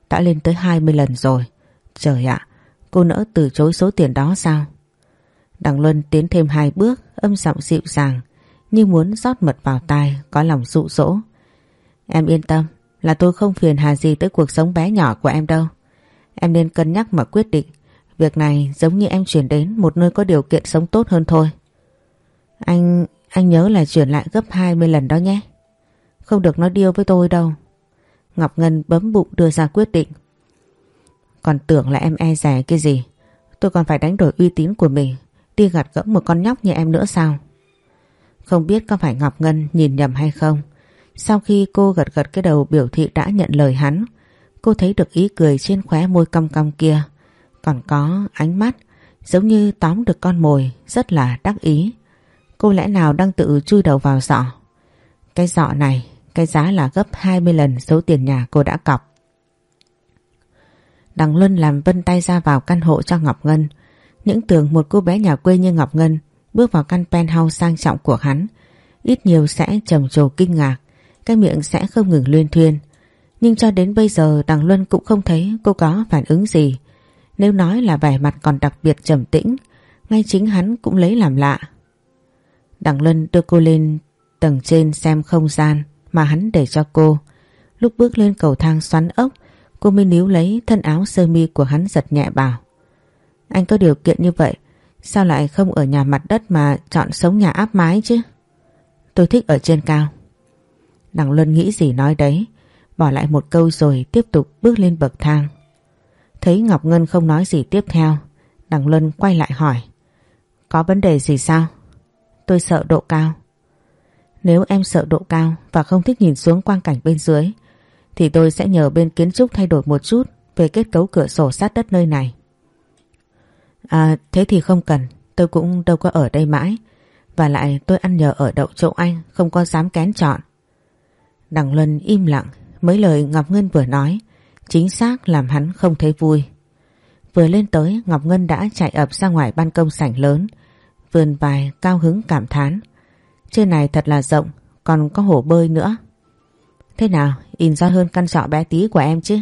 đã lên tới 20 lần rồi. Trời ạ, cô nỡ từ chối số tiền đó sao? Đằng Luân tiến thêm hai bước, âm giọng dịu dàng, như muốn rót mật vào tai, có lòng dụ dỗ. Em yên tâm, là tôi không phiền hà gì tới cuộc sống bé nhỏ của em đâu. Em nên cân nhắc mà quyết định. Việc này giống như em chuyển đến một nơi có điều kiện sống tốt hơn thôi. Anh, anh nhớ là chuyển lại gấp 20 lần đó nhé. Không được nói điêu với tôi đâu. Ngọc Ngân bấm bụng đưa ra quyết định. Còn tưởng là em e rẻ cái gì. Tôi còn phải đánh đổi uy tín của mình. Đi gặt gẫm một con nhóc như em nữa sao? Không biết có phải Ngọc Ngân nhìn nhầm hay không? Sau khi cô gật gật cái đầu biểu thị đã nhận lời hắn, cô thấy được ý cười trên khóe môi cong cong kia. Còn có ánh mắt giống như tóm được con mồi rất là đắc ý. Cô lẽ nào đang tự chui đầu vào giỏ? Cái giỏ này, cái giá là gấp 20 lần số tiền nhà cô đã cọc. Đằng Luân làm vân tay ra vào căn hộ cho Ngọc Ngân. Những tưởng một cô bé nhà quê như Ngọc Ngân bước vào căn penthouse sang trọng của hắn, ít nhiều sẽ trầm trồ kinh ngạc, cái miệng sẽ không ngừng luyên thuyên. Nhưng cho đến bây giờ đằng Luân cũng không thấy cô có phản ứng gì. Nếu nói là vẻ mặt còn đặc biệt trầm tĩnh, ngay chính hắn cũng lấy làm lạ. Đằng Luân đưa cô lên tầng trên xem không gian mà hắn để cho cô. Lúc bước lên cầu thang xoắn ốc, cô mới níu lấy thân áo sơ mi của hắn giật nhẹ bảo. Anh có điều kiện như vậy, sao lại không ở nhà mặt đất mà chọn sống nhà áp mái chứ? Tôi thích ở trên cao. Đằng Luân nghĩ gì nói đấy, bỏ lại một câu rồi tiếp tục bước lên bậc thang. Thấy Ngọc Ngân không nói gì tiếp theo, đằng Luân quay lại hỏi. Có vấn đề gì sao? Tôi sợ độ cao. Nếu em sợ độ cao và không thích nhìn xuống quang cảnh bên dưới, thì tôi sẽ nhờ bên kiến trúc thay đổi một chút về kết cấu cửa sổ sát đất nơi này. À thế thì không cần, tôi cũng đâu có ở đây mãi. Và lại tôi ăn nhờ ở đậu chỗ anh, không có dám kén chọn. Đằng Luân im lặng, mấy lời Ngọc Ngân vừa nói, chính xác làm hắn không thấy vui. Vừa lên tới Ngọc Ngân đã chạy ập ra ngoài ban công sảnh lớn, vườn vài cao hứng cảm thán. Trên này thật là rộng, còn có hồ bơi nữa. Thế nào, in ra hơn căn trọ bé tí của em chứ?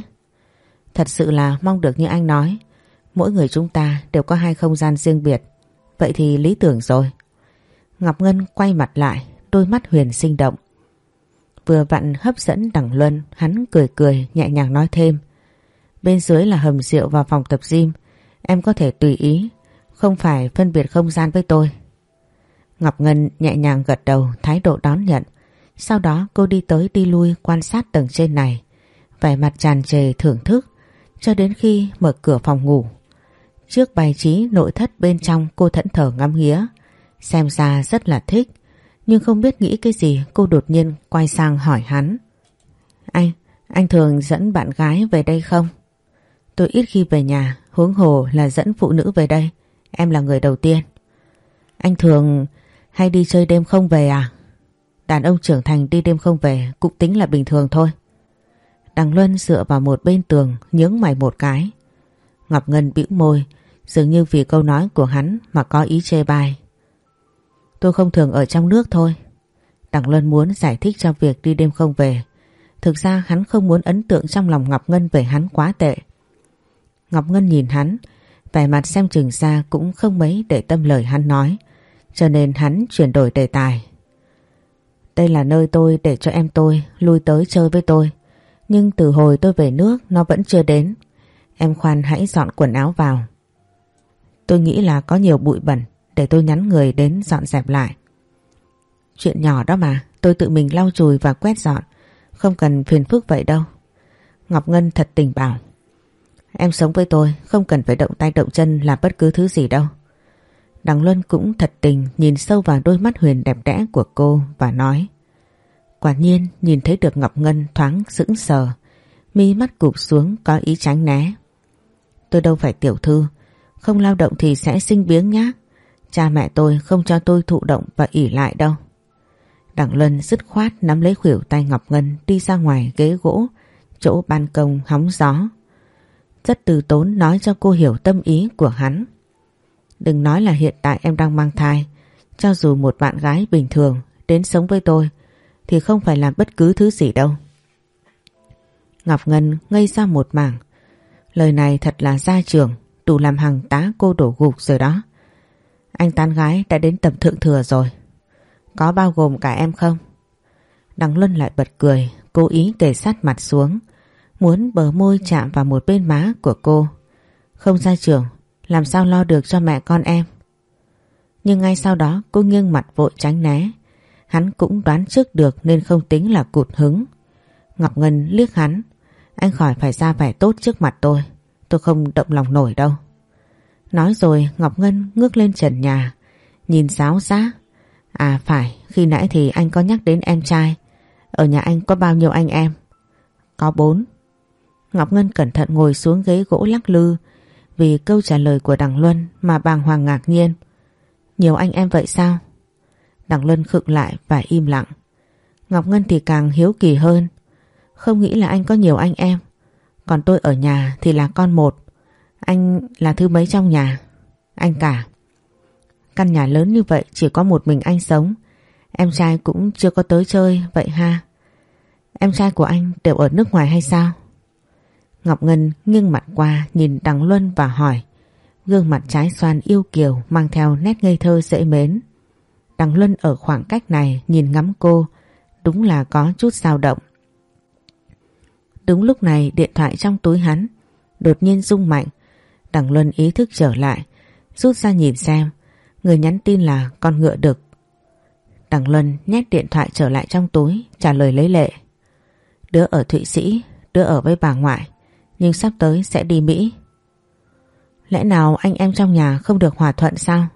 Thật sự là mong được như anh nói, mỗi người chúng ta đều có hai không gian riêng biệt. Vậy thì lý tưởng rồi. Ngọc Ngân quay mặt lại, đôi mắt huyền sinh động. Vừa vặn hấp dẫn đẳng luân, hắn cười cười nhẹ nhàng nói thêm. Bên dưới là hầm rượu và phòng tập gym, em có thể tùy ý, không phải phân biệt không gian với tôi. Ngọc Ngân nhẹ nhàng gật đầu thái độ đón nhận. Sau đó cô đi tới đi lui quan sát tầng trên này. Vẻ mặt tràn trề thưởng thức cho đến khi mở cửa phòng ngủ. Trước bài trí nội thất bên trong cô thẫn thờ ngắm nghía. Xem ra rất là thích. Nhưng không biết nghĩ cái gì cô đột nhiên quay sang hỏi hắn. Anh, anh thường dẫn bạn gái về đây không? Tôi ít khi về nhà, huống hồ là dẫn phụ nữ về đây. Em là người đầu tiên. Anh thường hay đi chơi đêm không về à? Đàn ông trưởng thành đi đêm không về cũng tính là bình thường thôi. Đằng Luân dựa vào một bên tường nhướng mày một cái. Ngọc Ngân bĩu môi dường như vì câu nói của hắn mà có ý chê bai. Tôi không thường ở trong nước thôi. Đặng Luân muốn giải thích cho việc đi đêm không về. Thực ra hắn không muốn ấn tượng trong lòng Ngọc Ngân về hắn quá tệ. Ngọc Ngân nhìn hắn, vẻ mặt xem chừng ra cũng không mấy để tâm lời hắn nói. Cho nên hắn chuyển đổi đề tài. Đây là nơi tôi để cho em tôi lui tới chơi với tôi. Nhưng từ hồi tôi về nước nó vẫn chưa đến. Em khoan hãy dọn quần áo vào. Tôi nghĩ là có nhiều bụi bẩn để tôi nhắn người đến dọn dẹp lại. Chuyện nhỏ đó mà, tôi tự mình lau chùi và quét dọn. Không cần phiền phức vậy đâu. Ngọc Ngân thật tình bảo. Em sống với tôi, không cần phải động tay động chân làm bất cứ thứ gì đâu. Đằng Luân cũng thật tình nhìn sâu vào đôi mắt huyền đẹp đẽ của cô và nói Quả nhiên nhìn thấy được Ngọc Ngân thoáng sững sờ Mi mắt cụp xuống có ý tránh né Tôi đâu phải tiểu thư Không lao động thì sẽ sinh biếng nhá Cha mẹ tôi không cho tôi thụ động và ỉ lại đâu Đặng Luân dứt khoát nắm lấy khuỷu tay Ngọc Ngân đi ra ngoài ghế gỗ chỗ ban công hóng gió. Rất từ tốn nói cho cô hiểu tâm ý của hắn. Đừng nói là hiện tại em đang mang thai. Cho dù một bạn gái bình thường đến sống với tôi thì không phải làm bất cứ thứ gì đâu. Ngọc Ngân ngây ra một mảng. Lời này thật là gia trưởng, đủ làm hàng tá cô đổ gục rồi đó. Anh tán gái đã đến tầm thượng thừa rồi. Có bao gồm cả em không? Đằng Luân lại bật cười, cố ý kề sát mặt xuống, muốn bờ môi chạm vào một bên má của cô. Không ra trường, làm sao lo được cho mẹ con em. Nhưng ngay sau đó cô nghiêng mặt vội tránh né. Hắn cũng đoán trước được nên không tính là cụt hứng. Ngọc Ngân liếc hắn. Anh khỏi phải ra vẻ tốt trước mặt tôi. Tôi không động lòng nổi đâu. Nói rồi Ngọc Ngân ngước lên trần nhà. Nhìn giáo giá. À phải, khi nãy thì anh có nhắc đến em trai. Ở nhà anh có bao nhiêu anh em? Có bốn. Ngọc Ngân cẩn thận ngồi xuống ghế gỗ lắc lư vì câu trả lời của Đằng Luân mà bàng hoàng ngạc nhiên. Nhiều anh em vậy sao? Đằng Luân khựng lại và im lặng. Ngọc Ngân thì càng hiếu kỳ hơn. Không nghĩ là anh có nhiều anh em. Còn tôi ở nhà thì là con một. Anh là thứ mấy trong nhà? Anh cả. Căn nhà lớn như vậy chỉ có một mình anh sống. Em trai cũng chưa có tới chơi vậy ha. Em trai của anh đều ở nước ngoài hay sao? Ngọc Ngân nghiêng mặt qua nhìn Đằng Luân và hỏi. Gương mặt trái xoan yêu kiều mang theo nét ngây thơ dễ mến. Đằng Luân ở khoảng cách này nhìn ngắm cô, đúng là có chút dao động. Đúng lúc này điện thoại trong túi hắn đột nhiên rung mạnh. Đằng Luân ý thức trở lại, rút ra nhìn xem. Người nhắn tin là con ngựa đực. Đằng Luân nhét điện thoại trở lại trong túi, trả lời lấy lệ. Đứa ở Thụy Sĩ, đứa ở với bà ngoại nhưng sắp tới sẽ đi Mỹ. Lẽ nào anh em trong nhà không được hòa thuận sao?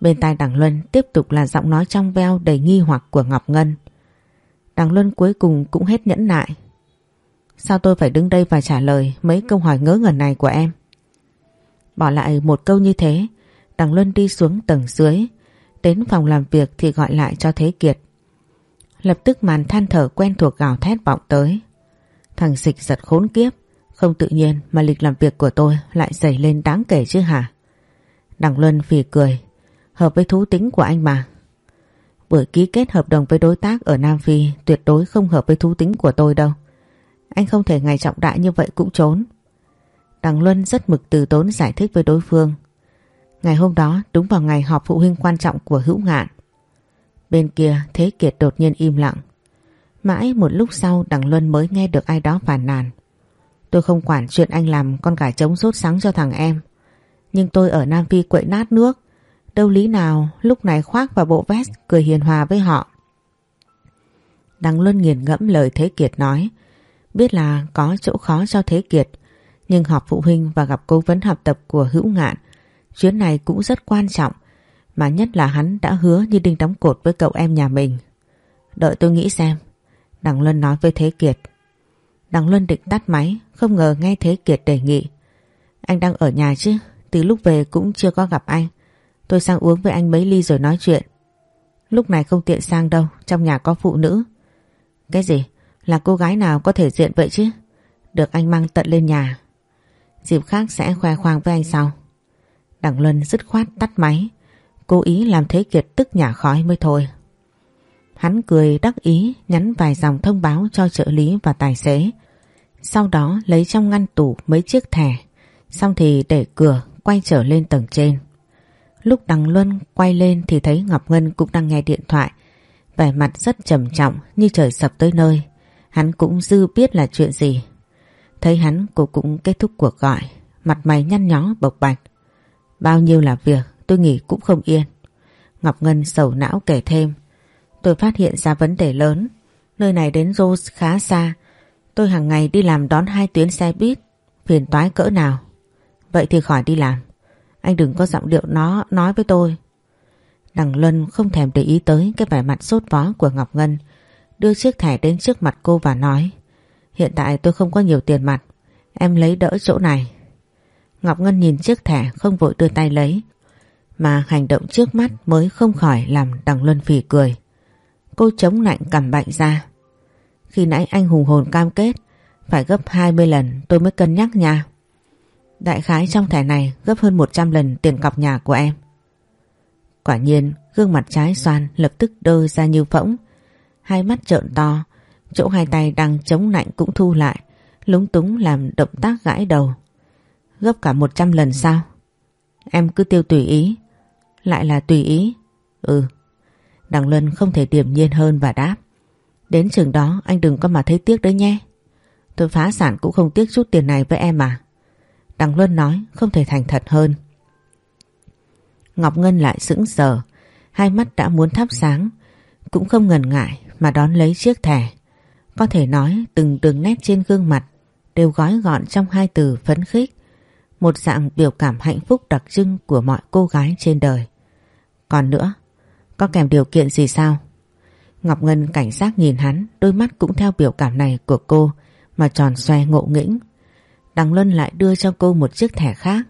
Bên tai Đằng Luân tiếp tục là giọng nói trong veo đầy nghi hoặc của Ngọc Ngân. Đằng Luân cuối cùng cũng hết nhẫn nại. Sao tôi phải đứng đây và trả lời mấy câu hỏi ngớ ngẩn này của em? Bỏ lại một câu như thế, Đằng Luân đi xuống tầng dưới, đến phòng làm việc thì gọi lại cho Thế Kiệt. Lập tức màn than thở quen thuộc gào thét vọng tới. Thằng dịch giật khốn kiếp, không tự nhiên mà lịch làm việc của tôi lại dày lên đáng kể chứ hả? Đằng Luân phì cười, hợp với thú tính của anh mà. Buổi ký kết hợp đồng với đối tác ở Nam Phi tuyệt đối không hợp với thú tính của tôi đâu. Anh không thể ngày trọng đại như vậy cũng trốn. Đằng Luân rất mực từ tốn giải thích với đối phương. Ngày hôm đó, đúng vào ngày họp phụ huynh quan trọng của hữu ngạn. Bên kia, Thế Kiệt đột nhiên im lặng. Mãi một lúc sau, Đằng Luân mới nghe được ai đó phản nàn. Tôi không quản chuyện anh làm con gà trống sốt sáng cho thằng em. Nhưng tôi ở Nam Phi quậy nát nước. Đâu lý nào, lúc này khoác vào bộ vest, cười hiền hòa với họ. đằng Luân nghiền ngẫm lời Thế Kiệt nói. Biết là có chỗ khó cho Thế Kiệt. Nhưng họp phụ huynh và gặp cố vấn học tập của hữu ngạn. Chuyến này cũng rất quan trọng. Mà nhất là hắn đã hứa như đinh đóng cột với cậu em nhà mình. Đợi tôi nghĩ xem. đặng Luân nói với Thế Kiệt. Đằng Luân định tắt máy, không ngờ nghe Thế Kiệt đề nghị. Anh đang ở nhà chứ, từ lúc về cũng chưa có gặp anh. Tôi sang uống với anh mấy ly rồi nói chuyện. Lúc này không tiện sang đâu, trong nhà có phụ nữ. Cái gì? Là cô gái nào có thể diện vậy chứ? Được anh mang tận lên nhà. Dịp khác sẽ khoe khoang với anh sau. Đằng Luân dứt khoát tắt máy. Cố ý làm Thế Kiệt tức nhả khói mới thôi. Hắn cười đắc ý, nhắn vài dòng thông báo cho trợ lý và tài xế. Sau đó lấy trong ngăn tủ mấy chiếc thẻ. Xong thì để cửa, quay trở lên tầng trên. Lúc Đằng Luân quay lên thì thấy Ngọc Ngân cũng đang nghe điện thoại Vẻ mặt rất trầm trọng như trời sập tới nơi. Hắn cũng dư biết là chuyện gì. Thấy hắn, cô cũng kết thúc cuộc gọi. Mặt mày nhăn nhó, bộc bạch. Bao nhiêu là việc, tôi nghĩ cũng không yên. Ngọc Ngân sầu não kể thêm. Tôi phát hiện ra vấn đề lớn. Nơi này đến Rose khá xa. Tôi hàng ngày đi làm đón hai tuyến xe buýt. Phiền toái cỡ nào. Vậy thì khỏi đi làm. Anh đừng có giọng điệu nó, nói với tôi. Đằng Luân không thèm để ý tới cái vẻ mặt sốt vó của Ngọc Ngân. Đưa chiếc thẻ đến trước mặt cô và nói. Hiện tại tôi không có nhiều tiền mặt. Em lấy đỡ chỗ này. Ngọc Ngân nhìn chiếc thẻ không vội đưa tay lấy. Mà hành động trước mắt mới không khỏi làm đằng Luân phỉ cười. Cô chống lạnh cầm bệnh ra. Khi nãy anh hùng hồn cam kết phải gấp 20 lần tôi mới cân nhắc nha. Đại khái trong thẻ này gấp hơn 100 lần tiền cọc nhà của em. Quả nhiên gương mặt trái xoan lập tức đơ ra như phỗng. Hai mắt trợn to, chỗ hai tay đang chống lạnh cũng thu lại, lúng túng làm động tác gãi đầu. Gấp cả 100 lần sao? Em cứ tiêu tùy ý. Lại là tùy ý? Ừ. Đằng Luân không thể điềm nhiên hơn và đáp. Đến trường đó anh đừng có mà thấy tiếc đấy nhé. Tôi phá sản cũng không tiếc chút tiền này với em mà. Đằng Luân nói không thể thành thật hơn. Ngọc Ngân lại sững sờ, hai mắt đã muốn thắp sáng, cũng không ngần ngại mà đón lấy chiếc thẻ. Có thể nói từng đường nét trên gương mặt đều gói gọn trong hai từ phấn khích, một dạng biểu cảm hạnh phúc đặc trưng của mọi cô gái trên đời. Còn nữa, có kèm điều kiện gì sao? Ngọc Ngân cảnh giác nhìn hắn, đôi mắt cũng theo biểu cảm này của cô mà tròn xoe ngộ nghĩnh. Đằng Luân lại đưa cho cô một chiếc thẻ khác.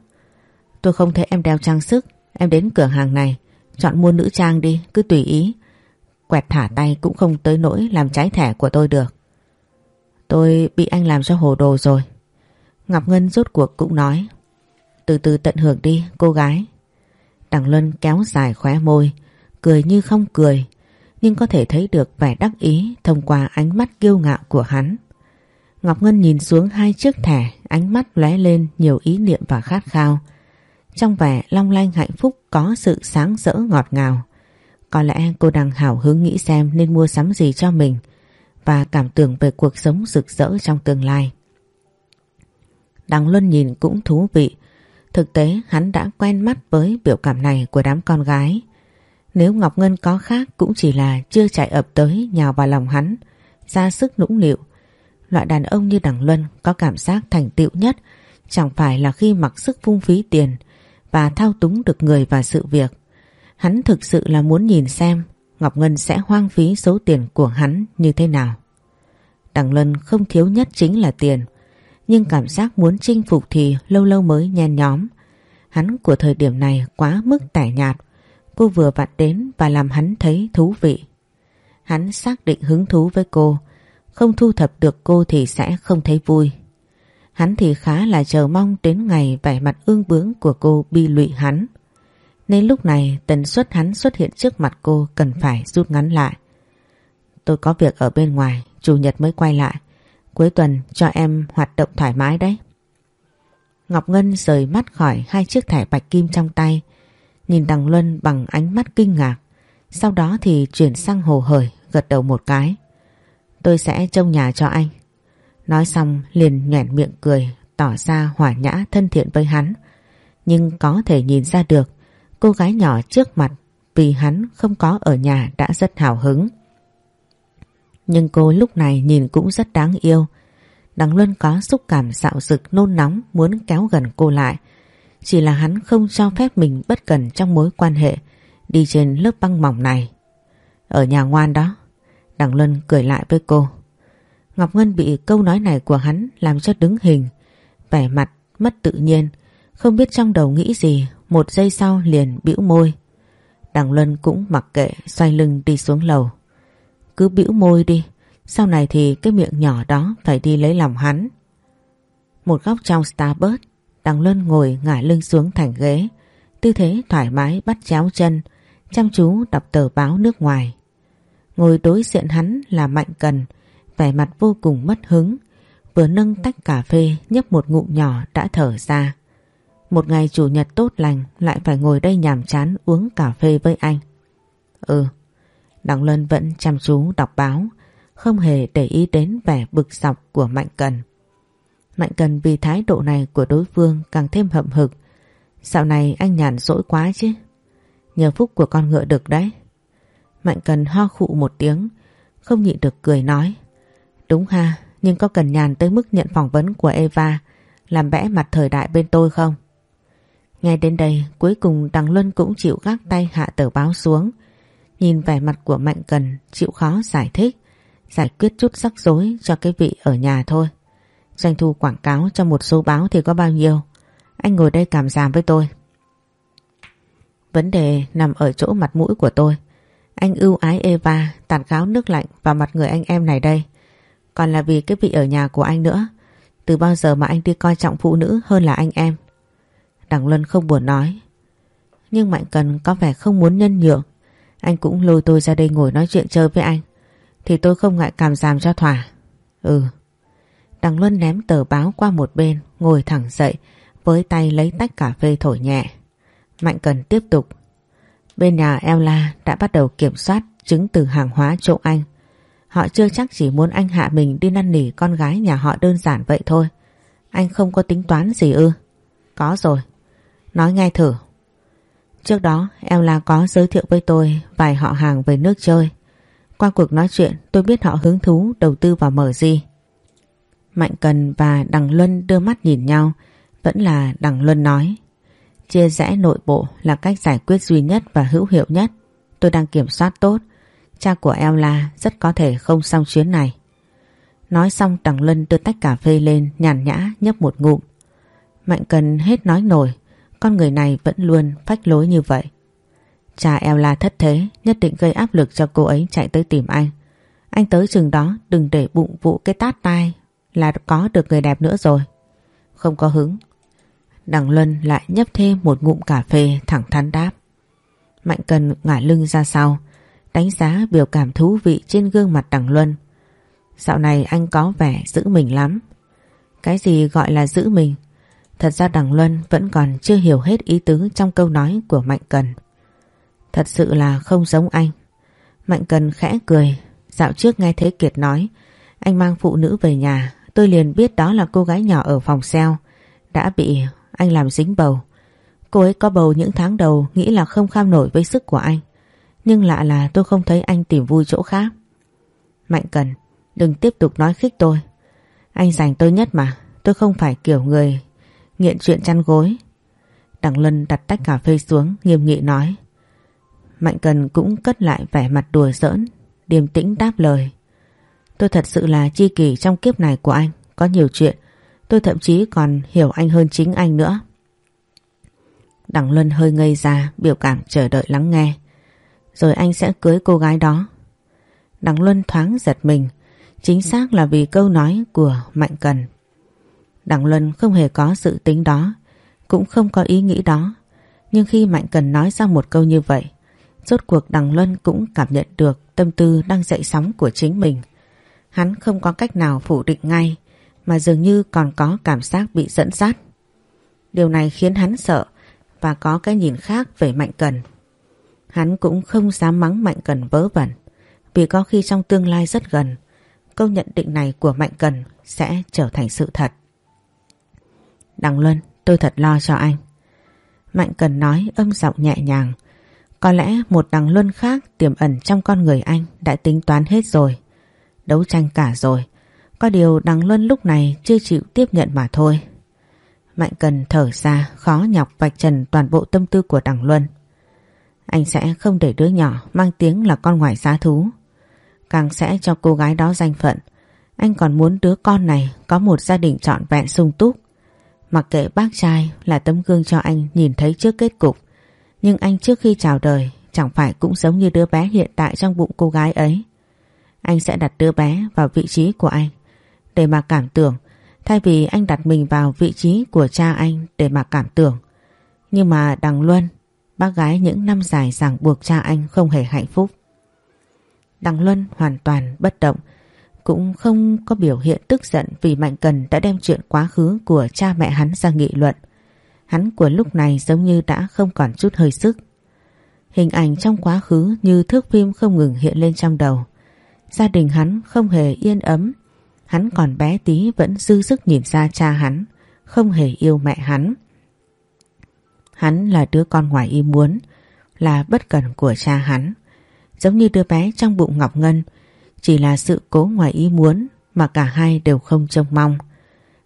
Tôi không thấy em đeo trang sức, em đến cửa hàng này, chọn mua nữ trang đi, cứ tùy ý. Quẹt thả tay cũng không tới nỗi làm trái thẻ của tôi được. Tôi bị anh làm cho hồ đồ rồi. Ngọc Ngân rốt cuộc cũng nói. Từ từ tận hưởng đi, cô gái. Đằng Luân kéo dài khóe môi, cười như không cười, nhưng có thể thấy được vẻ đắc ý thông qua ánh mắt kiêu ngạo của hắn. Ngọc Ngân nhìn xuống hai chiếc thẻ, ánh mắt lóe lên nhiều ý niệm và khát khao. Trong vẻ long lanh hạnh phúc có sự sáng rỡ ngọt ngào. Có lẽ cô đang hào hứng nghĩ xem nên mua sắm gì cho mình và cảm tưởng về cuộc sống rực rỡ trong tương lai. Đằng Luân nhìn cũng thú vị. Thực tế hắn đã quen mắt với biểu cảm này của đám con gái. Nếu Ngọc Ngân có khác cũng chỉ là chưa chạy ập tới nhào vào lòng hắn, ra sức nũng nịu. Loại đàn ông như Đằng Luân có cảm giác thành tựu nhất chẳng phải là khi mặc sức phung phí tiền và thao túng được người và sự việc. Hắn thực sự là muốn nhìn xem Ngọc Ngân sẽ hoang phí số tiền của hắn như thế nào. Đằng Luân không thiếu nhất chính là tiền, nhưng cảm giác muốn chinh phục thì lâu lâu mới nhen nhóm. Hắn của thời điểm này quá mức tẻ nhạt, cô vừa vặn đến và làm hắn thấy thú vị. Hắn xác định hứng thú với cô, không thu thập được cô thì sẽ không thấy vui. Hắn thì khá là chờ mong đến ngày vẻ mặt ương bướng của cô bi lụy hắn. Nên lúc này tần suất hắn xuất hiện trước mặt cô cần phải rút ngắn lại. Tôi có việc ở bên ngoài, chủ nhật mới quay lại. Cuối tuần cho em hoạt động thoải mái đấy. Ngọc Ngân rời mắt khỏi hai chiếc thẻ bạch kim trong tay, nhìn Đằng Luân bằng ánh mắt kinh ngạc. Sau đó thì chuyển sang hồ hởi, gật đầu một cái. Tôi sẽ trông nhà cho anh. Nói xong liền nhoẻn miệng cười, tỏ ra hỏa nhã thân thiện với hắn. Nhưng có thể nhìn ra được cô gái nhỏ trước mặt, vì hắn không có ở nhà đã rất hào hứng. Nhưng cô lúc này nhìn cũng rất đáng yêu. Đằng Luân có xúc cảm xạo dực nôn nóng muốn kéo gần cô lại. Chỉ là hắn không cho phép mình bất cần trong mối quan hệ, đi trên lớp băng mỏng này. Ở nhà ngoan đó. Đằng Luân cười lại với cô. Ngọc Ngân bị câu nói này của hắn làm cho đứng hình. Vẻ mặt mất tự nhiên. Không biết trong đầu nghĩ gì. Một giây sau liền bĩu môi. Đằng Luân cũng mặc kệ xoay lưng đi xuống lầu. Cứ bĩu môi đi. Sau này thì cái miệng nhỏ đó phải đi lấy lòng hắn. Một góc trong Starbucks, Đằng Luân ngồi ngả lưng xuống thành ghế. Tư thế thoải mái bắt chéo chân, chăm chú đọc tờ báo nước ngoài. Ngồi đối diện hắn là Mạnh Cần, vẻ mặt vô cùng mất hứng, vừa nâng tách cà phê nhấp một ngụm nhỏ đã thở ra. Một ngày chủ nhật tốt lành lại phải ngồi đây nhàm chán uống cà phê với anh. Ừ, Đặng Luân vẫn chăm chú đọc báo, không hề để ý đến vẻ bực dọc của Mạnh Cần. Mạnh Cần vì thái độ này của đối phương càng thêm hậm hực. Dạo này anh nhàn rỗi quá chứ. Nhờ phúc của con ngựa được đấy. Mạnh Cần ho khụ một tiếng, không nhịn được cười nói. Đúng ha, nhưng có cần nhàn tới mức nhận phỏng vấn của Eva làm bẽ mặt thời đại bên tôi không? Nghe đến đây cuối cùng Đằng Luân cũng chịu gác tay hạ tờ báo xuống. Nhìn vẻ mặt của Mạnh Cần chịu khó giải thích, giải quyết chút rắc rối cho cái vị ở nhà thôi. Doanh thu quảng cáo cho một số báo thì có bao nhiêu? Anh ngồi đây cảm giảm với tôi. Vấn đề nằm ở chỗ mặt mũi của tôi. Anh ưu ái Eva tàn kháo nước lạnh vào mặt người anh em này đây. Còn là vì cái vị ở nhà của anh nữa. Từ bao giờ mà anh đi coi trọng phụ nữ hơn là anh em. Đằng Luân không buồn nói. Nhưng Mạnh Cần có vẻ không muốn nhân nhượng. Anh cũng lôi tôi ra đây ngồi nói chuyện chơi với anh. Thì tôi không ngại cảm giảm cho thỏa. Ừ. Đằng Luân ném tờ báo qua một bên, ngồi thẳng dậy, với tay lấy tách cà phê thổi nhẹ. Mạnh Cần tiếp tục. Bên nhà Ella đã bắt đầu kiểm soát chứng từ hàng hóa chỗ anh. Họ chưa chắc chỉ muốn anh hạ mình đi năn nỉ con gái nhà họ đơn giản vậy thôi. Anh không có tính toán gì ư? Có rồi. Nói ngay thử. Trước đó em là có giới thiệu với tôi vài họ hàng về nước chơi. Qua cuộc nói chuyện, tôi biết họ hứng thú đầu tư vào mở gì. Mạnh Cần và Đằng Luân đưa mắt nhìn nhau, vẫn là Đằng Luân nói. Chia rẽ nội bộ là cách giải quyết duy nhất và hữu hiệu nhất. Tôi đang kiểm soát tốt. Cha của Ella rất có thể không xong chuyến này. Nói xong, Đằng Luân đưa tách cà phê lên, nhàn nhã nhấp một ngụm. Mạnh Cần hết nói nổi. Con người này vẫn luôn phách lối như vậy. Cha Ella thất thế nhất định gây áp lực cho cô ấy chạy tới tìm anh. Anh tới chừng đó đừng để bụng vụ cái tát tai là có được người đẹp nữa rồi. Không có hứng. Đằng Luân lại nhấp thêm một ngụm cà phê thẳng thắn đáp. Mạnh Cần ngả lưng ra sau, đánh giá biểu cảm thú vị trên gương mặt Đằng Luân. Dạo này anh có vẻ giữ mình lắm. Cái gì gọi là giữ mình? Thật ra Đằng Luân vẫn còn chưa hiểu hết ý tứ trong câu nói của Mạnh Cần. Thật sự là không giống anh. Mạnh Cần khẽ cười, dạo trước nghe thấy Kiệt nói anh mang phụ nữ về nhà, tôi liền biết đó là cô gái nhỏ ở phòng xeo, đã bị anh làm dính bầu. Cô ấy có bầu những tháng đầu nghĩ là không kham nổi với sức của anh. Nhưng lạ là tôi không thấy anh tìm vui chỗ khác. Mạnh Cần, đừng tiếp tục nói khích tôi. Anh dành tôi nhất mà, tôi không phải kiểu người nghiện chuyện chăn gối. Đặng Lân đặt tách cà phê xuống nghiêm nghị nói. Mạnh Cần cũng cất lại vẻ mặt đùa giỡn, điềm tĩnh đáp lời. Tôi thật sự là chi kỷ trong kiếp này của anh, có nhiều chuyện. Tôi thậm chí còn hiểu anh hơn chính anh nữa. Đặng Luân hơi ngây ra, biểu cảm chờ đợi lắng nghe. Rồi anh sẽ cưới cô gái đó. Đặng Luân thoáng giật mình, chính xác là vì câu nói của Mạnh Cần. Đặng Luân không hề có sự tính đó, cũng không có ý nghĩ đó. Nhưng khi Mạnh Cần nói ra một câu như vậy, rốt cuộc Đặng Luân cũng cảm nhận được tâm tư đang dậy sóng của chính mình. Hắn không có cách nào phủ định ngay, mà dường như còn có cảm giác bị dẫn dắt. Điều này khiến hắn sợ và có cái nhìn khác về Mạnh Cần. Hắn cũng không dám mắng Mạnh Cần vớ vẩn, vì có khi trong tương lai rất gần, câu nhận định này của Mạnh Cần sẽ trở thành sự thật. Đằng Luân, tôi thật lo cho anh. Mạnh Cần nói âm giọng nhẹ nhàng. Có lẽ một đằng Luân khác tiềm ẩn trong con người anh đã tính toán hết rồi. Đấu tranh cả rồi. Có điều đằng Luân lúc này chưa chịu tiếp nhận mà thôi. Mạnh Cần thở ra khó nhọc vạch trần toàn bộ tâm tư của đằng Luân. Anh sẽ không để đứa nhỏ mang tiếng là con ngoài giá thú. Càng sẽ cho cô gái đó danh phận. Anh còn muốn đứa con này có một gia đình trọn vẹn sung túc Mặc kệ bác trai là tấm gương cho anh nhìn thấy trước kết cục, Nhưng anh trước khi chào đời Chẳng phải cũng giống như đứa bé hiện tại trong bụng cô gái ấy. Anh sẽ đặt đứa bé vào vị trí của anh Để mà cảm tưởng, Thay vì anh đặt mình vào vị trí của cha anh Để mà cảm tưởng. Nhưng mà đằng Luân, Bác gái những năm dài ràng buộc cha anh không hề hạnh phúc. Đằng Luân hoàn toàn bất động cũng không có biểu hiện tức giận vì Mạnh Cần đã đem chuyện quá khứ của cha mẹ hắn ra nghị luận. Hắn của lúc này giống như đã không còn chút hơi sức. Hình ảnh trong quá khứ như thước phim không ngừng hiện lên trong đầu. Gia đình hắn không hề yên ấm. Hắn còn bé tí vẫn dư sức nhìn ra cha hắn, không hề yêu mẹ hắn. Hắn là đứa con ngoài ý muốn, là bất cần của cha hắn. Giống như đứa bé trong bụng Ngọc Ngân, chỉ là sự cố ngoài ý muốn mà cả hai đều không trông mong.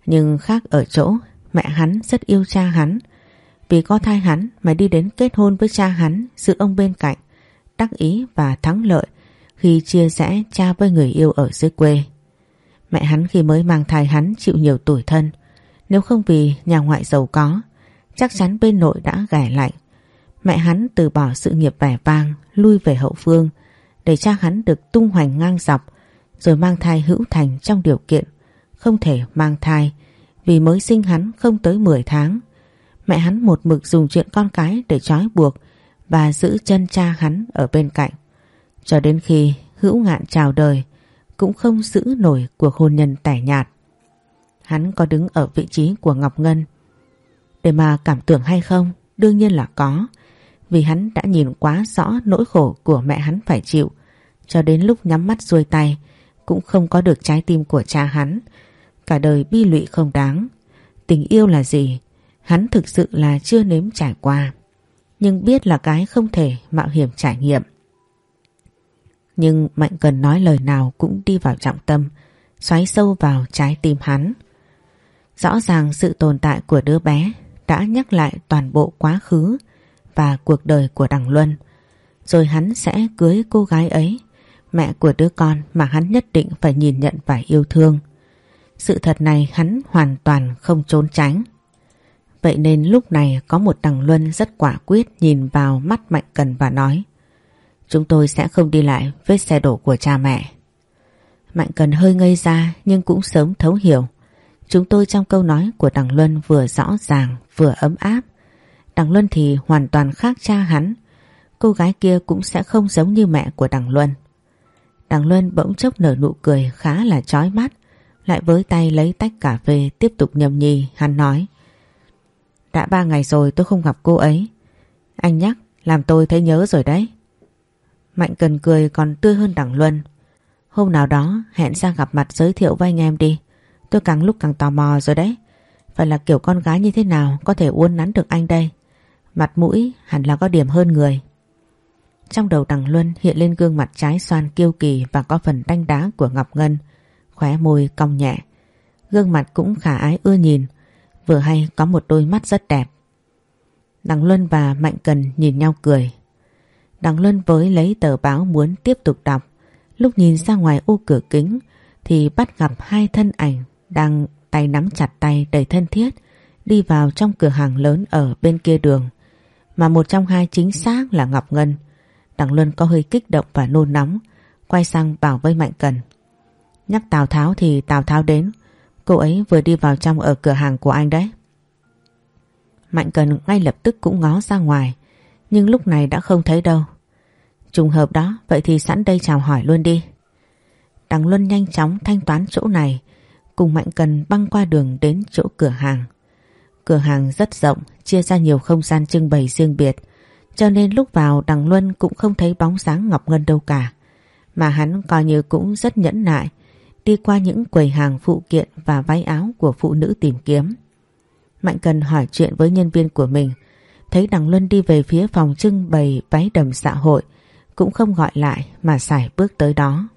Nhưng khác ở chỗ mẹ hắn rất yêu cha hắn. Vì có thai hắn mà đi đến kết hôn với cha hắn giữ ông bên cạnh, đắc ý và thắng lợi khi chia rẽ cha với người yêu ở dưới quê. Mẹ hắn khi mới mang thai hắn chịu nhiều tuổi thân. Nếu không vì nhà ngoại giàu có, chắc chắn bên nội đã gẻ lạnh. Mẹ hắn từ bỏ sự nghiệp vẻ vang, lui về hậu phương, để cha hắn được tung hoành ngang dọc, rồi mang thai hữu thành trong điều kiện không thể mang thai vì mới sinh hắn không tới 10 tháng. Mẹ hắn một mực dùng chuyện con cái để trói buộc và giữ chân cha hắn ở bên cạnh. Cho đến khi hữu ngạn chào đời cũng không giữ nổi cuộc hôn nhân tẻ nhạt. Hắn có đứng ở vị trí của Ngọc Ngân để mà cảm tưởng hay không? Đương nhiên là có. Vì hắn đã nhìn quá rõ nỗi khổ của mẹ hắn phải chịu. Cho đến lúc nhắm mắt xuôi tay cũng không có được trái tim của cha hắn. Cả đời bi lụy không đáng. Tình yêu là gì? Hắn thực sự là chưa nếm trải qua. Nhưng biết là cái không thể mạo hiểm trải nghiệm. Nhưng Mạnh Cần nói lời nào cũng đi vào trọng tâm, xoáy sâu vào trái tim hắn. Rõ ràng sự tồn tại của đứa bé đã nhắc lại toàn bộ quá khứ và cuộc đời của Đằng Luân. Rồi hắn sẽ cưới cô gái ấy, mẹ của đứa con mà hắn nhất định phải nhìn nhận và yêu thương. Sự thật này hắn hoàn toàn không trốn tránh. Vậy nên lúc này có một Đằng Luân rất quả quyết nhìn vào mắt Mạnh Cần và nói Chúng tôi sẽ không đi lại vết xe đổ của cha mẹ. Mạnh Cần hơi ngây ra nhưng cũng sớm thấu hiểu. Chúng tôi trong câu nói của Đằng Luân vừa rõ ràng vừa ấm áp. Đằng Luân thì hoàn toàn khác cha hắn. Cô gái kia cũng sẽ không giống như mẹ của Đằng Luân. Đằng Luân bỗng chốc nở nụ cười khá là chói mắt. Lại với tay lấy tách cà phê tiếp tục nhầm nhì hắn nói. Đã ba ngày rồi tôi không gặp cô ấy. Anh nhắc, làm tôi thấy nhớ rồi đấy. Mạnh cần cười còn tươi hơn Đằng Luân. Hôm nào đó hẹn ra gặp mặt giới thiệu với anh em đi. Tôi càng lúc càng tò mò rồi đấy. Phải là kiểu con gái như thế nào có thể uốn nắn được anh đây. Mặt mũi hẳn là có điểm hơn người. Trong đầu Đằng Luân hiện lên gương mặt trái xoan kiêu kỳ và có phần đanh đá của Ngọc Ngân. Khóe môi cong nhẹ. Gương mặt cũng khả ái ưa nhìn. Vừa hay có một đôi mắt rất đẹp. Đằng Luân và Mạnh Cần nhìn nhau cười. Đằng Luân với lấy tờ báo muốn tiếp tục đọc. Lúc nhìn ra ngoài ô cửa kính thì bắt gặp hai thân ảnh đang tay nắm chặt tay đầy thân thiết, đi vào trong cửa hàng lớn ở bên kia đường. Mà một trong hai chính xác là Ngọc Ngân. Đằng Luân có hơi kích động và nôn nóng quay sang bảo với Mạnh Cần. Nhắc Tào Tháo thì Tào Tháo đến. Cô ấy vừa đi vào trong ở cửa hàng của anh đấy. Mạnh Cần ngay lập tức cũng ngó ra ngoài nhưng lúc này đã không thấy đâu. Trùng hợp đó, vậy thì sẵn đây chào hỏi luôn đi. Đằng Luân nhanh chóng thanh toán chỗ này, cùng Mạnh Cần băng qua đường đến chỗ cửa hàng. Cửa hàng rất rộng, chia ra nhiều không gian trưng bày riêng biệt, cho nên lúc vào đằng Luân cũng không thấy bóng dáng Ngọc Ngân đâu cả. Mà hắn coi như cũng rất nhẫn nại, đi qua những quầy hàng phụ kiện và váy áo của phụ nữ tìm kiếm. Mạnh Cần hỏi chuyện với nhân viên của mình, thấy đằng Luân đi về phía phòng trưng bày váy đầm xã hội, cũng không gọi lại mà xài bước tới đó.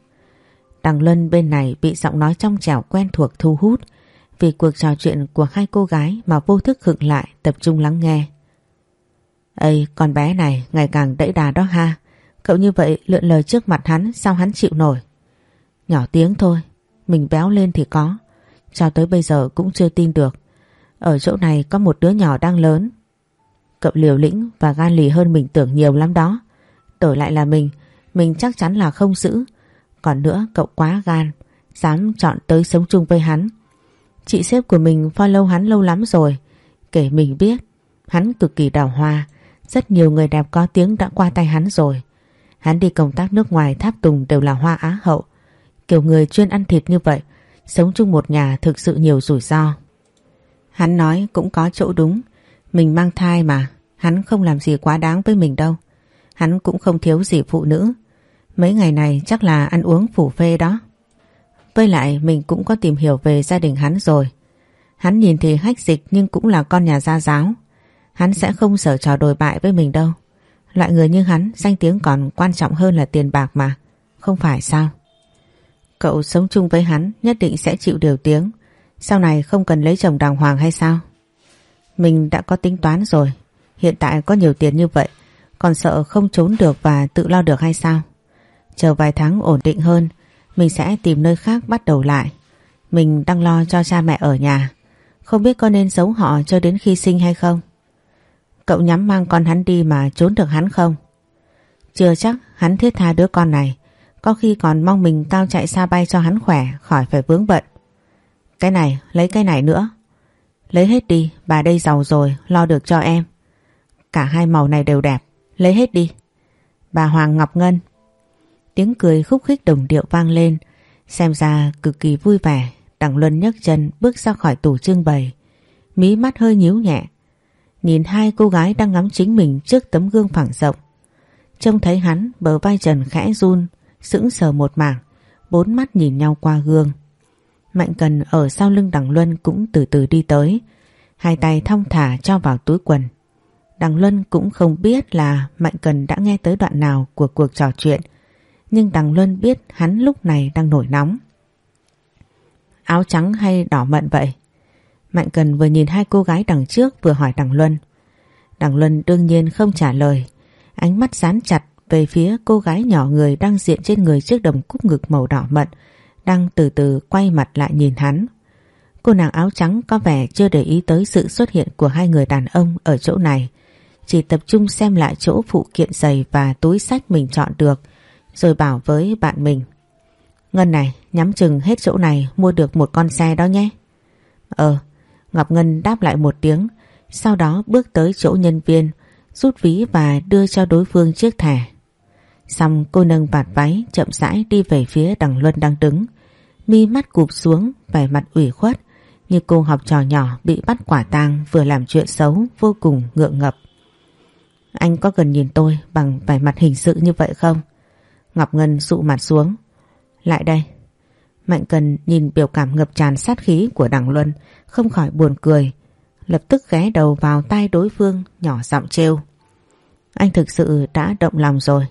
Đằng Luân bên này bị giọng nói trong trẻo quen thuộc thu hút vì cuộc trò chuyện của hai cô gái mà vô thức khựng lại, tập trung lắng nghe. Ây, con bé này, ngày càng đẫy đà đó ha. Cậu như vậy lượn lời trước mặt hắn, Sao hắn chịu nổi? Nhỏ tiếng thôi, Mình béo lên thì có. Cho tới bây giờ cũng chưa tin được. Ở chỗ này có một đứa nhỏ đang lớn. Cậu liều lĩnh và gan lì hơn mình tưởng nhiều lắm đó. Đổi lại là mình Mình chắc chắn là không giữ. Còn nữa, cậu quá gan, Dám chọn tới sống chung với hắn. Chị sếp của mình follow hắn lâu lắm rồi. Kể mình biết, Hắn cực kỳ đào hoa. Rất nhiều người đẹp có tiếng đã qua tay hắn rồi. Hắn đi công tác nước ngoài tháp tùng đều là hoa á hậu. Kiểu người chuyên ăn thịt như vậy, Sống chung một nhà thực sự nhiều rủi ro. Hắn nói cũng có chỗ đúng. Mình mang thai mà, Hắn không làm gì quá đáng với mình đâu. Hắn cũng không thiếu gì phụ nữ. Mấy ngày này chắc là ăn uống phủ phê đó. Với lại, mình cũng có tìm hiểu về gia đình hắn rồi. Hắn nhìn thì hách dịch nhưng cũng là con nhà gia giáo. Hắn sẽ không sở trò đồi bại với mình đâu. Loại người như hắn, danh tiếng còn quan trọng hơn là tiền bạc mà. Không phải sao? Cậu sống chung với hắn, nhất định sẽ chịu điều tiếng. Sau này không cần lấy chồng đàng hoàng hay sao? Mình đã có tính toán rồi. Hiện tại có nhiều tiền như vậy. Còn sợ không trốn được và tự lo được hay sao? Chờ vài tháng ổn định hơn. Mình sẽ tìm nơi khác bắt đầu lại. Mình đang lo cho cha mẹ ở nhà. Không biết có nên giấu họ cho đến khi sinh hay không? Cậu nhắm mang con hắn đi mà trốn được hắn không? Chưa chắc hắn thiết tha đứa con này. Có khi còn mong mình cao chạy xa bay cho hắn khỏe khỏi phải vướng bận. Cái này, lấy cái này nữa. Lấy hết đi, bà đây giàu rồi, lo được cho em. Cả hai màu này đều đẹp, lấy hết đi. Bà Hoàng Ngọc Ngân. Tiếng cười khúc khích đồng điệu vang lên, xem ra cực kỳ vui vẻ. Đằng Luân nhấc chân bước ra khỏi tủ trưng bày, mí mắt hơi nhíu nhẹ. Nhìn hai cô gái đang ngắm chính mình trước tấm gương phẳng rộng. Trông thấy hắn bờ vai trần khẽ run, sững sờ một mảng, bốn mắt nhìn nhau qua gương. Mạnh Cần ở sau lưng Đằng Luân cũng từ từ đi tới, hai tay thong thả cho vào túi quần. Đằng Luân cũng không biết là Mạnh Cần đã nghe tới đoạn nào của cuộc trò chuyện, nhưng Đằng Luân biết hắn lúc này đang nổi nóng. Áo trắng hay đỏ mận vậy? Mạnh Cần vừa nhìn hai cô gái đằng trước vừa hỏi Đằng Luân. Đằng Luân đương nhiên không trả lời, ánh mắt dán chặt về phía cô gái nhỏ người đang diện trên người chiếc đồng cúc ngực màu đỏ mận đang từ từ quay mặt lại nhìn hắn. Cô nàng áo trắng có vẻ chưa để ý tới sự xuất hiện của hai người đàn ông ở chỗ này. Chỉ tập trung xem lại chỗ phụ kiện giày và túi sách mình chọn được rồi bảo với bạn mình. Ngân này, nhắm chừng hết chỗ này mua được một con xe đó nhé. Ờ, Ngọc Ngân đáp lại một tiếng, sau đó bước tới chỗ nhân viên, rút ví và đưa cho đối phương chiếc thẻ. Xong cô nâng vạt váy chậm rãi đi về phía đằng Luân đang đứng. Mi mắt cụp xuống, vẻ mặt ủy khuất, như cô học trò nhỏ bị bắt quả tang vừa làm chuyện xấu vô cùng ngượng ngập. Anh có cần nhìn tôi bằng vẻ mặt hình sự như vậy không? Ngọc Ngân dụ mặt xuống. Lại đây. Mạnh Cần nhìn biểu cảm ngập tràn sát khí của đằng Luân, không khỏi buồn cười. Lập tức ghé đầu vào tai đối phương, nhỏ giọng trêu. Anh thực sự đã động lòng rồi.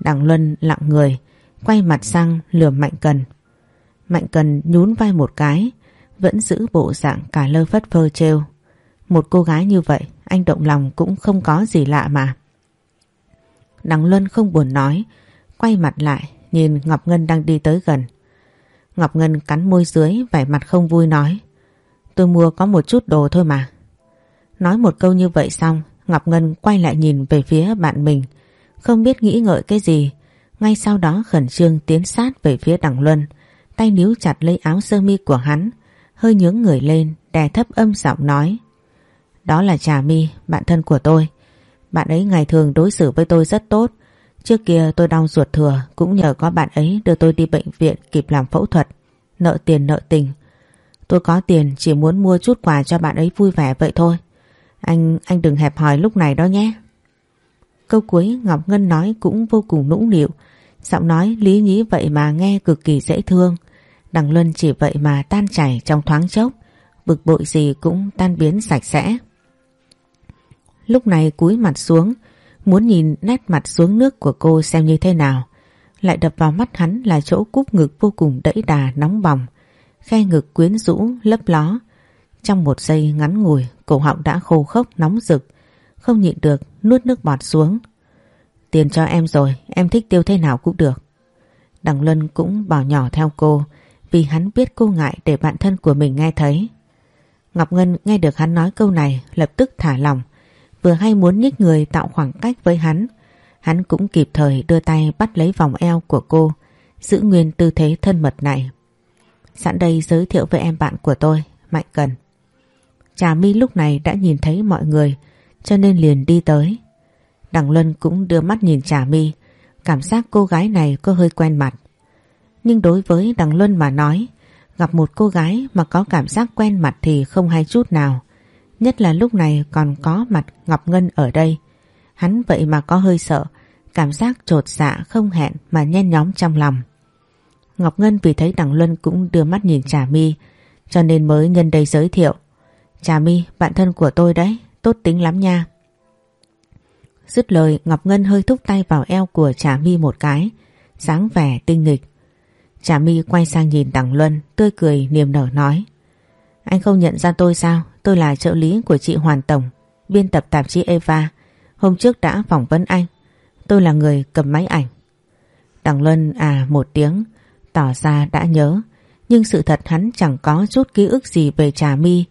Đằng Luân lặng người, quay mặt sang lườm Mạnh Cần. Mạnh Cần nhún vai một cái, vẫn giữ bộ dạng cả lơ phất phơ trêu. Một cô gái như vậy, anh động lòng cũng không có gì lạ mà. Đằng Luân không buồn nói, quay mặt lại, nhìn Ngọc Ngân đang đi tới gần. Ngọc Ngân cắn môi dưới, vẻ mặt không vui nói. Tôi mua có một chút đồ thôi mà. Nói một câu như vậy xong, Ngọc Ngân quay lại nhìn về phía bạn mình, không biết nghĩ ngợi cái gì. Ngay sau đó khẩn trương tiến sát về phía đằng Luân, tay níu chặt lấy áo sơ mi của hắn, hơi nhướng người lên, đè thấp âm giọng nói. Đó là Trà My, bạn thân của tôi. Bạn ấy ngày thường đối xử với tôi rất tốt. Trước kia tôi đau ruột thừa cũng nhờ có bạn ấy đưa tôi đi bệnh viện kịp làm phẫu thuật. Nợ tiền nợ tình. Tôi có tiền chỉ muốn mua chút quà cho bạn ấy vui vẻ vậy thôi. Anh, anh đừng hẹp hòi lúc này đó nhé. Câu cuối Ngọc Ngân nói cũng vô cùng nũng nịu. Giọng nói lý nhí vậy mà nghe cực kỳ dễ thương. Đằng Luân chỉ vậy mà tan chảy trong thoáng chốc. Bực bội gì cũng tan biến sạch sẽ. Lúc này cúi mặt xuống, muốn nhìn nét mặt xuống nước của cô xem như thế nào. Lại đập vào mắt hắn là chỗ cúp ngực vô cùng đẫy đà nóng bỏng. Khe ngực quyến rũ, lấp ló. Trong một giây ngắn ngủi, cổ họng đã khô khốc nóng rực. Không nhịn được, nuốt nước bọt xuống. Tiền cho em rồi, em thích tiêu thế nào cũng được. Đằng Luân cũng bảo nhỏ theo cô, vì hắn biết cô ngại để bạn thân của mình nghe thấy. Ngọc Ngân nghe được hắn nói câu này lập tức thả lòng, vừa hay muốn nhích người tạo khoảng cách với hắn. Hắn cũng kịp thời đưa tay bắt lấy vòng eo của cô, giữ nguyên tư thế thân mật này. Sẵn đây giới thiệu với em bạn của tôi, Mạnh Cần. Trà My lúc này đã nhìn thấy mọi người, cho nên liền đi tới. Đằng Luân cũng đưa mắt nhìn Trà My, cảm giác cô gái này có hơi quen mặt. Nhưng đối với Đằng Luân mà nói, gặp một cô gái mà có cảm giác quen mặt thì không hay chút nào. Nhất là lúc này còn có mặt Ngọc Ngân ở đây. Hắn vậy mà có hơi sợ, cảm giác trột dạ không hẹn mà nhen nhóm trong lòng. Ngọc Ngân vì thấy Đằng Luân cũng đưa mắt nhìn Trà My, cho nên mới nhân đây giới thiệu. Trà My, bạn thân của tôi đấy, tốt tính lắm nha. Dứt lời Ngọc Ngân hơi thúc tay vào eo của Trà My một cái, dáng vẻ tinh nghịch. Trà My quay sang nhìn Đằng Luân, tươi cười niềm nở nói. Anh không nhận ra tôi sao? Tôi là trợ lý của chị Hoàn Tổng, biên tập tạp chí Eva. Hôm trước đã phỏng vấn anh. Tôi là người cầm máy ảnh. Đằng Luân à một tiếng, tỏ ra đã nhớ. Nhưng sự thật hắn chẳng có chút ký ức gì về Trà My.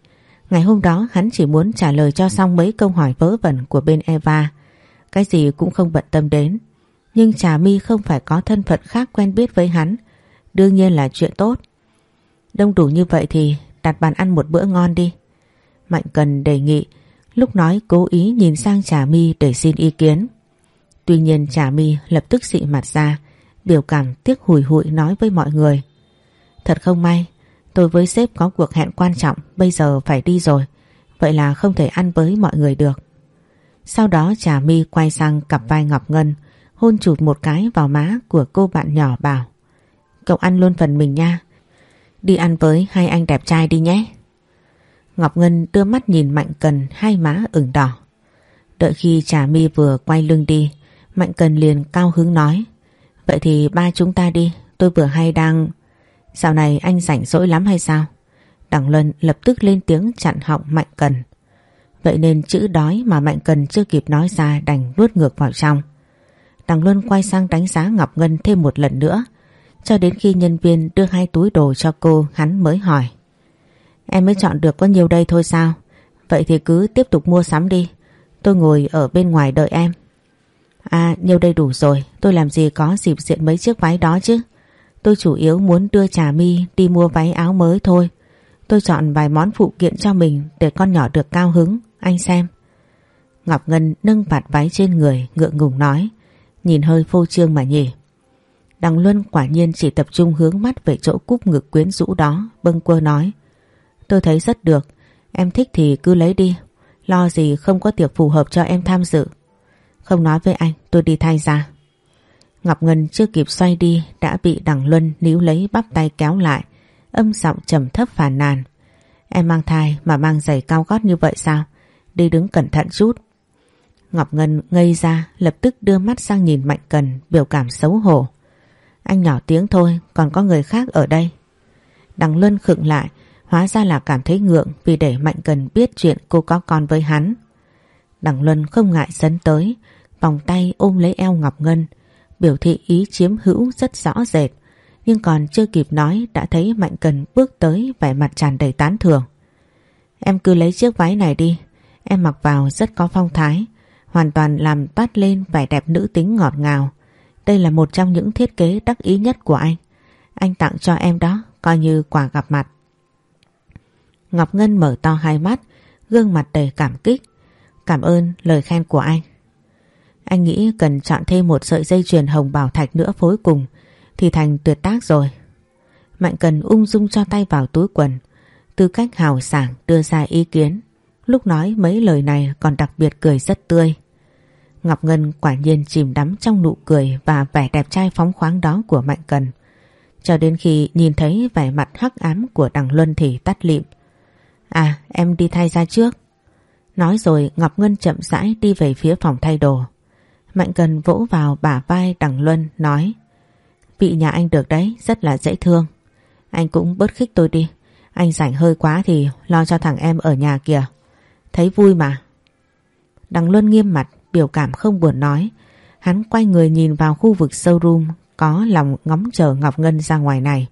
Ngày hôm đó hắn chỉ muốn trả lời cho xong mấy câu hỏi vớ vẩn của bên Eva. Cái gì cũng không bận tâm đến. Nhưng Trà My không phải có thân phận khác quen biết với hắn. Đương nhiên là chuyện tốt. Đông đủ như vậy thì đặt bàn ăn một bữa ngon đi. Mạnh Cần đề nghị, lúc nói cố ý nhìn sang Trà My để xin ý kiến. Tuy nhiên Trà My lập tức dị mặt ra, biểu cảm tiếc hùi hụi nói với mọi người. Thật không may, tôi với sếp có cuộc hẹn quan trọng, bây giờ phải đi rồi, vậy là không thể ăn với mọi người được. Sau đó Trà My quay sang cặp vai Ngọc Ngân, hôn chụt một cái vào má của cô bạn nhỏ bảo. Cậu ăn luôn phần mình nha, đi ăn với hai anh đẹp trai đi nhé. Ngọc Ngân đưa mắt nhìn Mạnh Cần hai má ửng đỏ. Đợi khi Trà My vừa quay lưng đi, Mạnh Cần liền cao hứng nói. Vậy thì ba chúng ta đi, tôi vừa hay đang... Dạo này anh rảnh rỗi lắm hay sao? Đằng Luân lập tức lên tiếng chặn họng Mạnh Cần. Vậy nên chữ đói mà Mạnh Cần chưa kịp nói ra đành nuốt ngược vào trong. Đằng Luân quay sang đánh giá Ngọc Ngân thêm một lần nữa. Cho đến khi nhân viên đưa hai túi đồ cho cô hắn mới hỏi. Em mới chọn được có nhiều đây thôi sao? Vậy thì cứ tiếp tục mua sắm đi. Tôi ngồi ở bên ngoài đợi em. À, nhiều đây đủ rồi. Tôi làm gì có dịp diện mấy chiếc váy đó chứ. Tôi chủ yếu muốn đưa Trà My đi mua váy áo mới thôi. Tôi chọn vài món phụ kiện cho mình để con nhỏ được cao hứng. Anh xem. Ngọc Ngân nâng vạt váy trên người ngượng ngùng nói. Nhìn hơi phô trương mà nhỉ. Đằng Luân quả nhiên chỉ tập trung hướng mắt về chỗ cúp ngực quyến rũ đó. Bâng quơ nói. Tôi thấy rất được. Em thích thì cứ lấy đi. Lo gì không có tiệc phù hợp cho em tham dự. Không nói với anh, tôi đi thay ra. Ngọc Ngân chưa kịp xoay đi đã bị Đằng Luân níu lấy bắp tay kéo lại. Âm giọng trầm thấp phàn nàn. Em mang thai mà mang giày cao gót như vậy sao? Đi đứng cẩn thận chút. Ngọc Ngân ngây ra lập tức đưa mắt sang nhìn Mạnh Cần biểu cảm xấu hổ. Anh nhỏ tiếng thôi còn có người khác ở đây. Đằng Luân khựng lại Hóa ra là cảm thấy ngượng vì để Mạnh Cần biết chuyện cô có con với hắn. Đằng Luân không ngại sấn tới, vòng tay ôm lấy eo Ngọc Ngân, biểu thị ý chiếm hữu rất rõ rệt. Nhưng còn chưa kịp nói đã thấy Mạnh Cần bước tới vẻ mặt tràn đầy tán thưởng. Em cứ lấy chiếc váy này đi, em mặc vào rất có phong thái, hoàn toàn làm toát lên vẻ đẹp nữ tính ngọt ngào. Đây là một trong những thiết kế đắc ý nhất của anh. Anh tặng cho em đó, coi như quà gặp mặt. Ngọc Ngân mở to hai mắt, gương mặt đầy cảm kích. Cảm ơn lời khen của anh. Anh nghĩ cần chọn thêm một sợi dây chuyền hồng bảo thạch nữa phối cùng thì thành tuyệt tác rồi. Mạnh cần ung dung cho tay vào túi quần, tư cách hào sảng đưa ra ý kiến. Lúc nói mấy lời này còn đặc biệt cười rất tươi. Ngọc Ngân quả nhiên chìm đắm trong nụ cười và vẻ đẹp trai phóng khoáng đó của Mạnh Cần. Cho đến khi nhìn thấy vẻ mặt hắc ám của đằng Luân thì tắt lịm. À em đi thay ra trước. Nói rồi Ngọc Ngân chậm rãi đi về phía phòng thay đồ. Mạnh Cần vỗ vào bả vai đằng Luân nói Vị nhà anh được đấy, rất là dễ thương. Anh cũng bớt khích tôi đi. Anh rảnh hơi quá thì lo cho thằng em ở nhà kìa. Thấy vui mà. Đằng Luân nghiêm mặt, biểu cảm không buồn nói. Hắn quay người nhìn vào khu vực showroom có lòng ngóng chờ Ngọc Ngân ra ngoài này.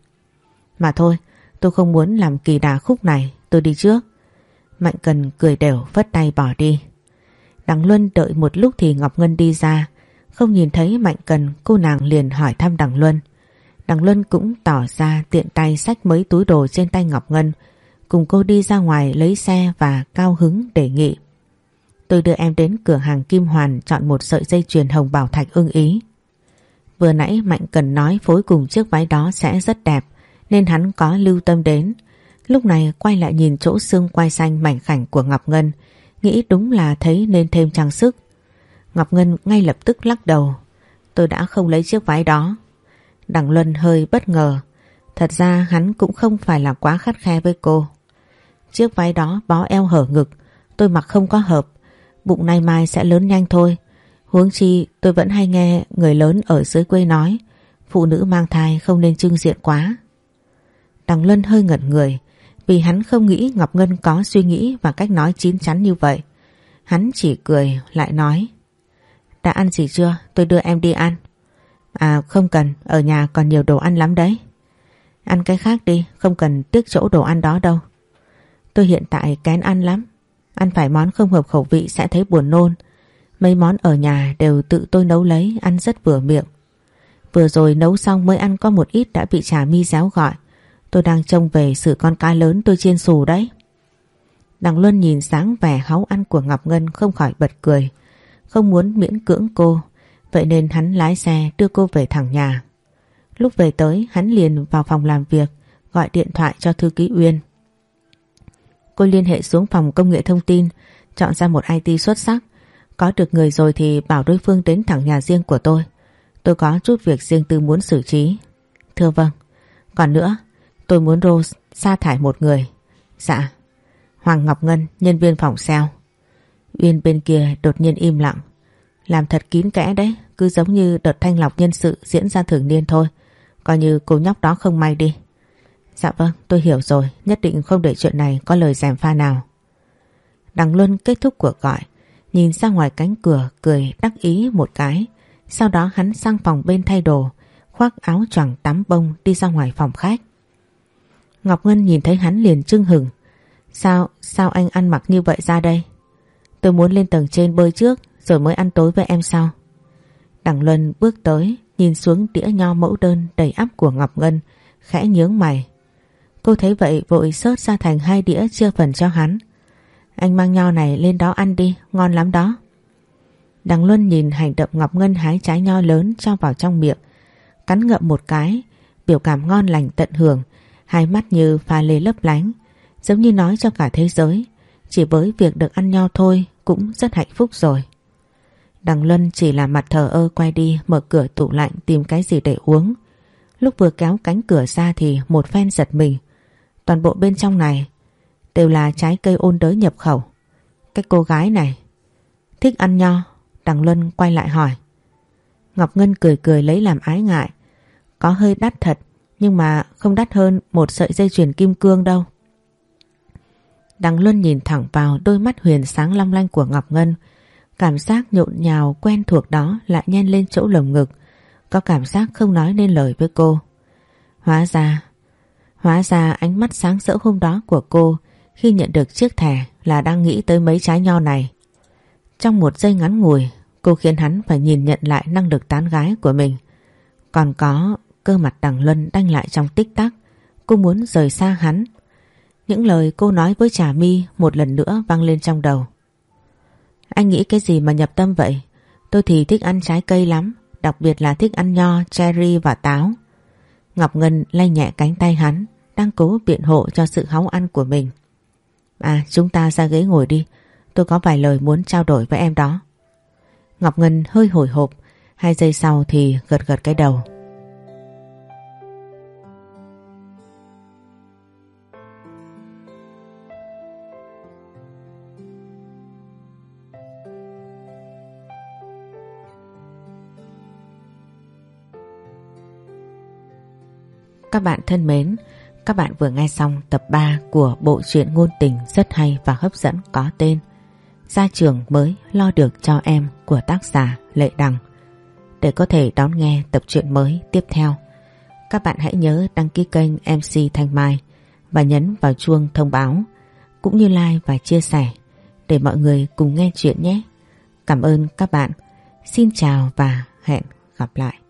Mà thôi, tôi không muốn làm kỳ đà khúc này tôi đi trước. Mạnh Cần cười đều vất tay bỏ đi. Đằng Luân đợi một lúc thì Ngọc Ngân đi ra. Không nhìn thấy Mạnh Cần cô nàng liền hỏi thăm Đằng Luân. Đằng Luân cũng tỏ ra tiện tay xách mấy túi đồ trên tay Ngọc Ngân. Cùng cô đi ra ngoài lấy xe và cao hứng đề nghị. Tôi đưa em đến cửa hàng Kim Hoàn chọn một sợi dây chuyền hồng bảo thạch ưng ý. Vừa nãy Mạnh Cần nói phối cùng chiếc váy đó sẽ rất đẹp nên hắn có lưu tâm đến. Lúc này quay lại nhìn chỗ xương quai xanh mảnh khảnh của Ngọc Ngân, nghĩ đúng là thấy nên thêm trang sức. Ngọc Ngân ngay lập tức lắc đầu. Tôi đã không lấy chiếc váy đó. Đằng Luân hơi bất ngờ. Thật ra hắn cũng không phải là quá khắt khe với cô. Chiếc váy đó bó eo hở ngực. Tôi mặc không có hợp. Bụng nay mai sẽ lớn nhanh thôi. Huống chi tôi vẫn hay nghe người lớn ở dưới quê nói phụ nữ mang thai không nên trưng diện quá. Đằng Luân hơi ngẩn người vì hắn không nghĩ Ngọc Ngân có suy nghĩ và cách nói chín chắn như vậy. Hắn chỉ cười lại nói Đã ăn gì chưa? Tôi đưa em đi ăn. À không cần, ở nhà còn nhiều đồ ăn lắm đấy. Ăn cái khác đi, không cần tiếc chỗ đồ ăn đó đâu. Tôi hiện tại kén ăn lắm. Ăn phải món không hợp khẩu vị sẽ thấy buồn nôn. Mấy món ở nhà đều tự tôi nấu lấy, ăn rất vừa miệng. Vừa rồi nấu xong mới ăn có một ít đã bị trà mi giáo gọi. Tôi đang trông về sự con cá lớn tôi chiên xù đấy. Đằng Luân nhìn sáng vẻ háu ăn của Ngọc Ngân không khỏi bật cười. Không muốn miễn cưỡng cô. Vậy nên hắn lái xe đưa cô về thẳng nhà. Lúc về tới hắn liền vào phòng làm việc gọi điện thoại cho thư ký Uyên. Cô liên hệ xuống phòng công nghệ thông tin chọn ra một IT xuất sắc. Có được người rồi thì bảo đối phương đến thẳng nhà riêng của tôi. Tôi có chút việc riêng tư muốn xử trí. Thưa vâng. Còn nữa, tôi muốn Rose sa thải một người. Dạ. Hoàng Ngọc Ngân, nhân viên phòng sao Uyên bên kia đột nhiên im lặng. Làm thật kín kẽ đấy, cứ giống như đợt thanh lọc nhân sự diễn ra thường niên thôi. Coi như cô nhóc đó không may đi. Dạ vâng, tôi hiểu rồi, nhất định không để chuyện này có lời giảm pha nào. Đằng Luân kết thúc cuộc gọi, nhìn ra ngoài cánh cửa cười đắc ý một cái. Sau đó hắn sang phòng bên thay đồ, khoác áo choàng tắm bông đi ra ngoài phòng khách. Ngọc Ngân nhìn thấy hắn liền trưng hừng. Sao, sao anh ăn mặc như vậy ra đây? Tôi muốn lên tầng trên bơi trước rồi mới ăn tối với em sau. Đằng Luân bước tới, nhìn xuống đĩa nho mẫu đơn đầy ắp của Ngọc Ngân, khẽ nhướng mày. Cô thấy vậy vội sớt ra thành hai đĩa chia phần cho hắn. Anh mang nho này lên đó ăn đi, ngon lắm đó. Đằng Luân nhìn hành động Ngọc Ngân hái trái nho lớn cho vào trong miệng. Cắn ngậm một cái, biểu cảm ngon lành tận hưởng, hai mắt như pha lê lấp lánh, giống như nói cho cả thế giới. Chỉ với việc được ăn nho thôi cũng rất hạnh phúc rồi. Đằng Luân chỉ là mặt thờ ơ quay đi mở cửa tủ lạnh tìm cái gì để uống. Lúc vừa kéo cánh cửa ra thì một phen giật mình. Toàn bộ bên trong này đều là trái cây ôn đới nhập khẩu. Cái cô gái này thích ăn nho Đằng Luân quay lại hỏi. Ngọc Ngân cười cười lấy làm ái ngại. Có hơi đắt thật nhưng mà không đắt hơn một sợi dây chuyền kim cương đâu. Đằng Luân nhìn thẳng vào đôi mắt huyền sáng long lanh của Ngọc Ngân. Cảm giác nhộn nhào quen thuộc đó lại nhen lên chỗ lồng ngực. Có cảm giác không nói nên lời với cô. Hóa ra, hóa ra ánh mắt sáng rỡ hôm đó của cô khi nhận được chiếc thẻ là đang nghĩ tới mấy trái nho này. Trong một giây ngắn ngủi, cô khiến hắn phải nhìn nhận lại năng lực tán gái của mình. Còn có cơ mặt đằng Luân đanh lại trong tích tắc, cô muốn rời xa hắn. Những lời cô nói với Trà My một lần nữa vang lên trong đầu. Anh nghĩ cái gì mà nhập tâm vậy? Tôi thì thích ăn trái cây lắm, đặc biệt là thích ăn nho, cherry và táo. Ngọc Ngân lay nhẹ cánh tay hắn, đang cố biện hộ cho sự háu ăn của mình. À, chúng ta ra ghế ngồi đi, Tôi có vài lời muốn trao đổi với em đó. Ngọc Ngân hơi hồi hộp, hai giây sau thì gật gật cái đầu. Các bạn thân mến, các bạn vừa nghe xong tập 3 của bộ truyện ngôn tình rất hay và hấp dẫn có tên Gia trường mới lo được cho em của tác giả Lệ Đằng. Để có thể đón nghe tập truyện mới tiếp theo, các bạn hãy nhớ đăng ký kênh MC Thanh Mai và nhấn vào chuông thông báo, cũng như like và chia sẻ để mọi người cùng nghe chuyện nhé. Cảm ơn các bạn. Xin chào và hẹn gặp lại.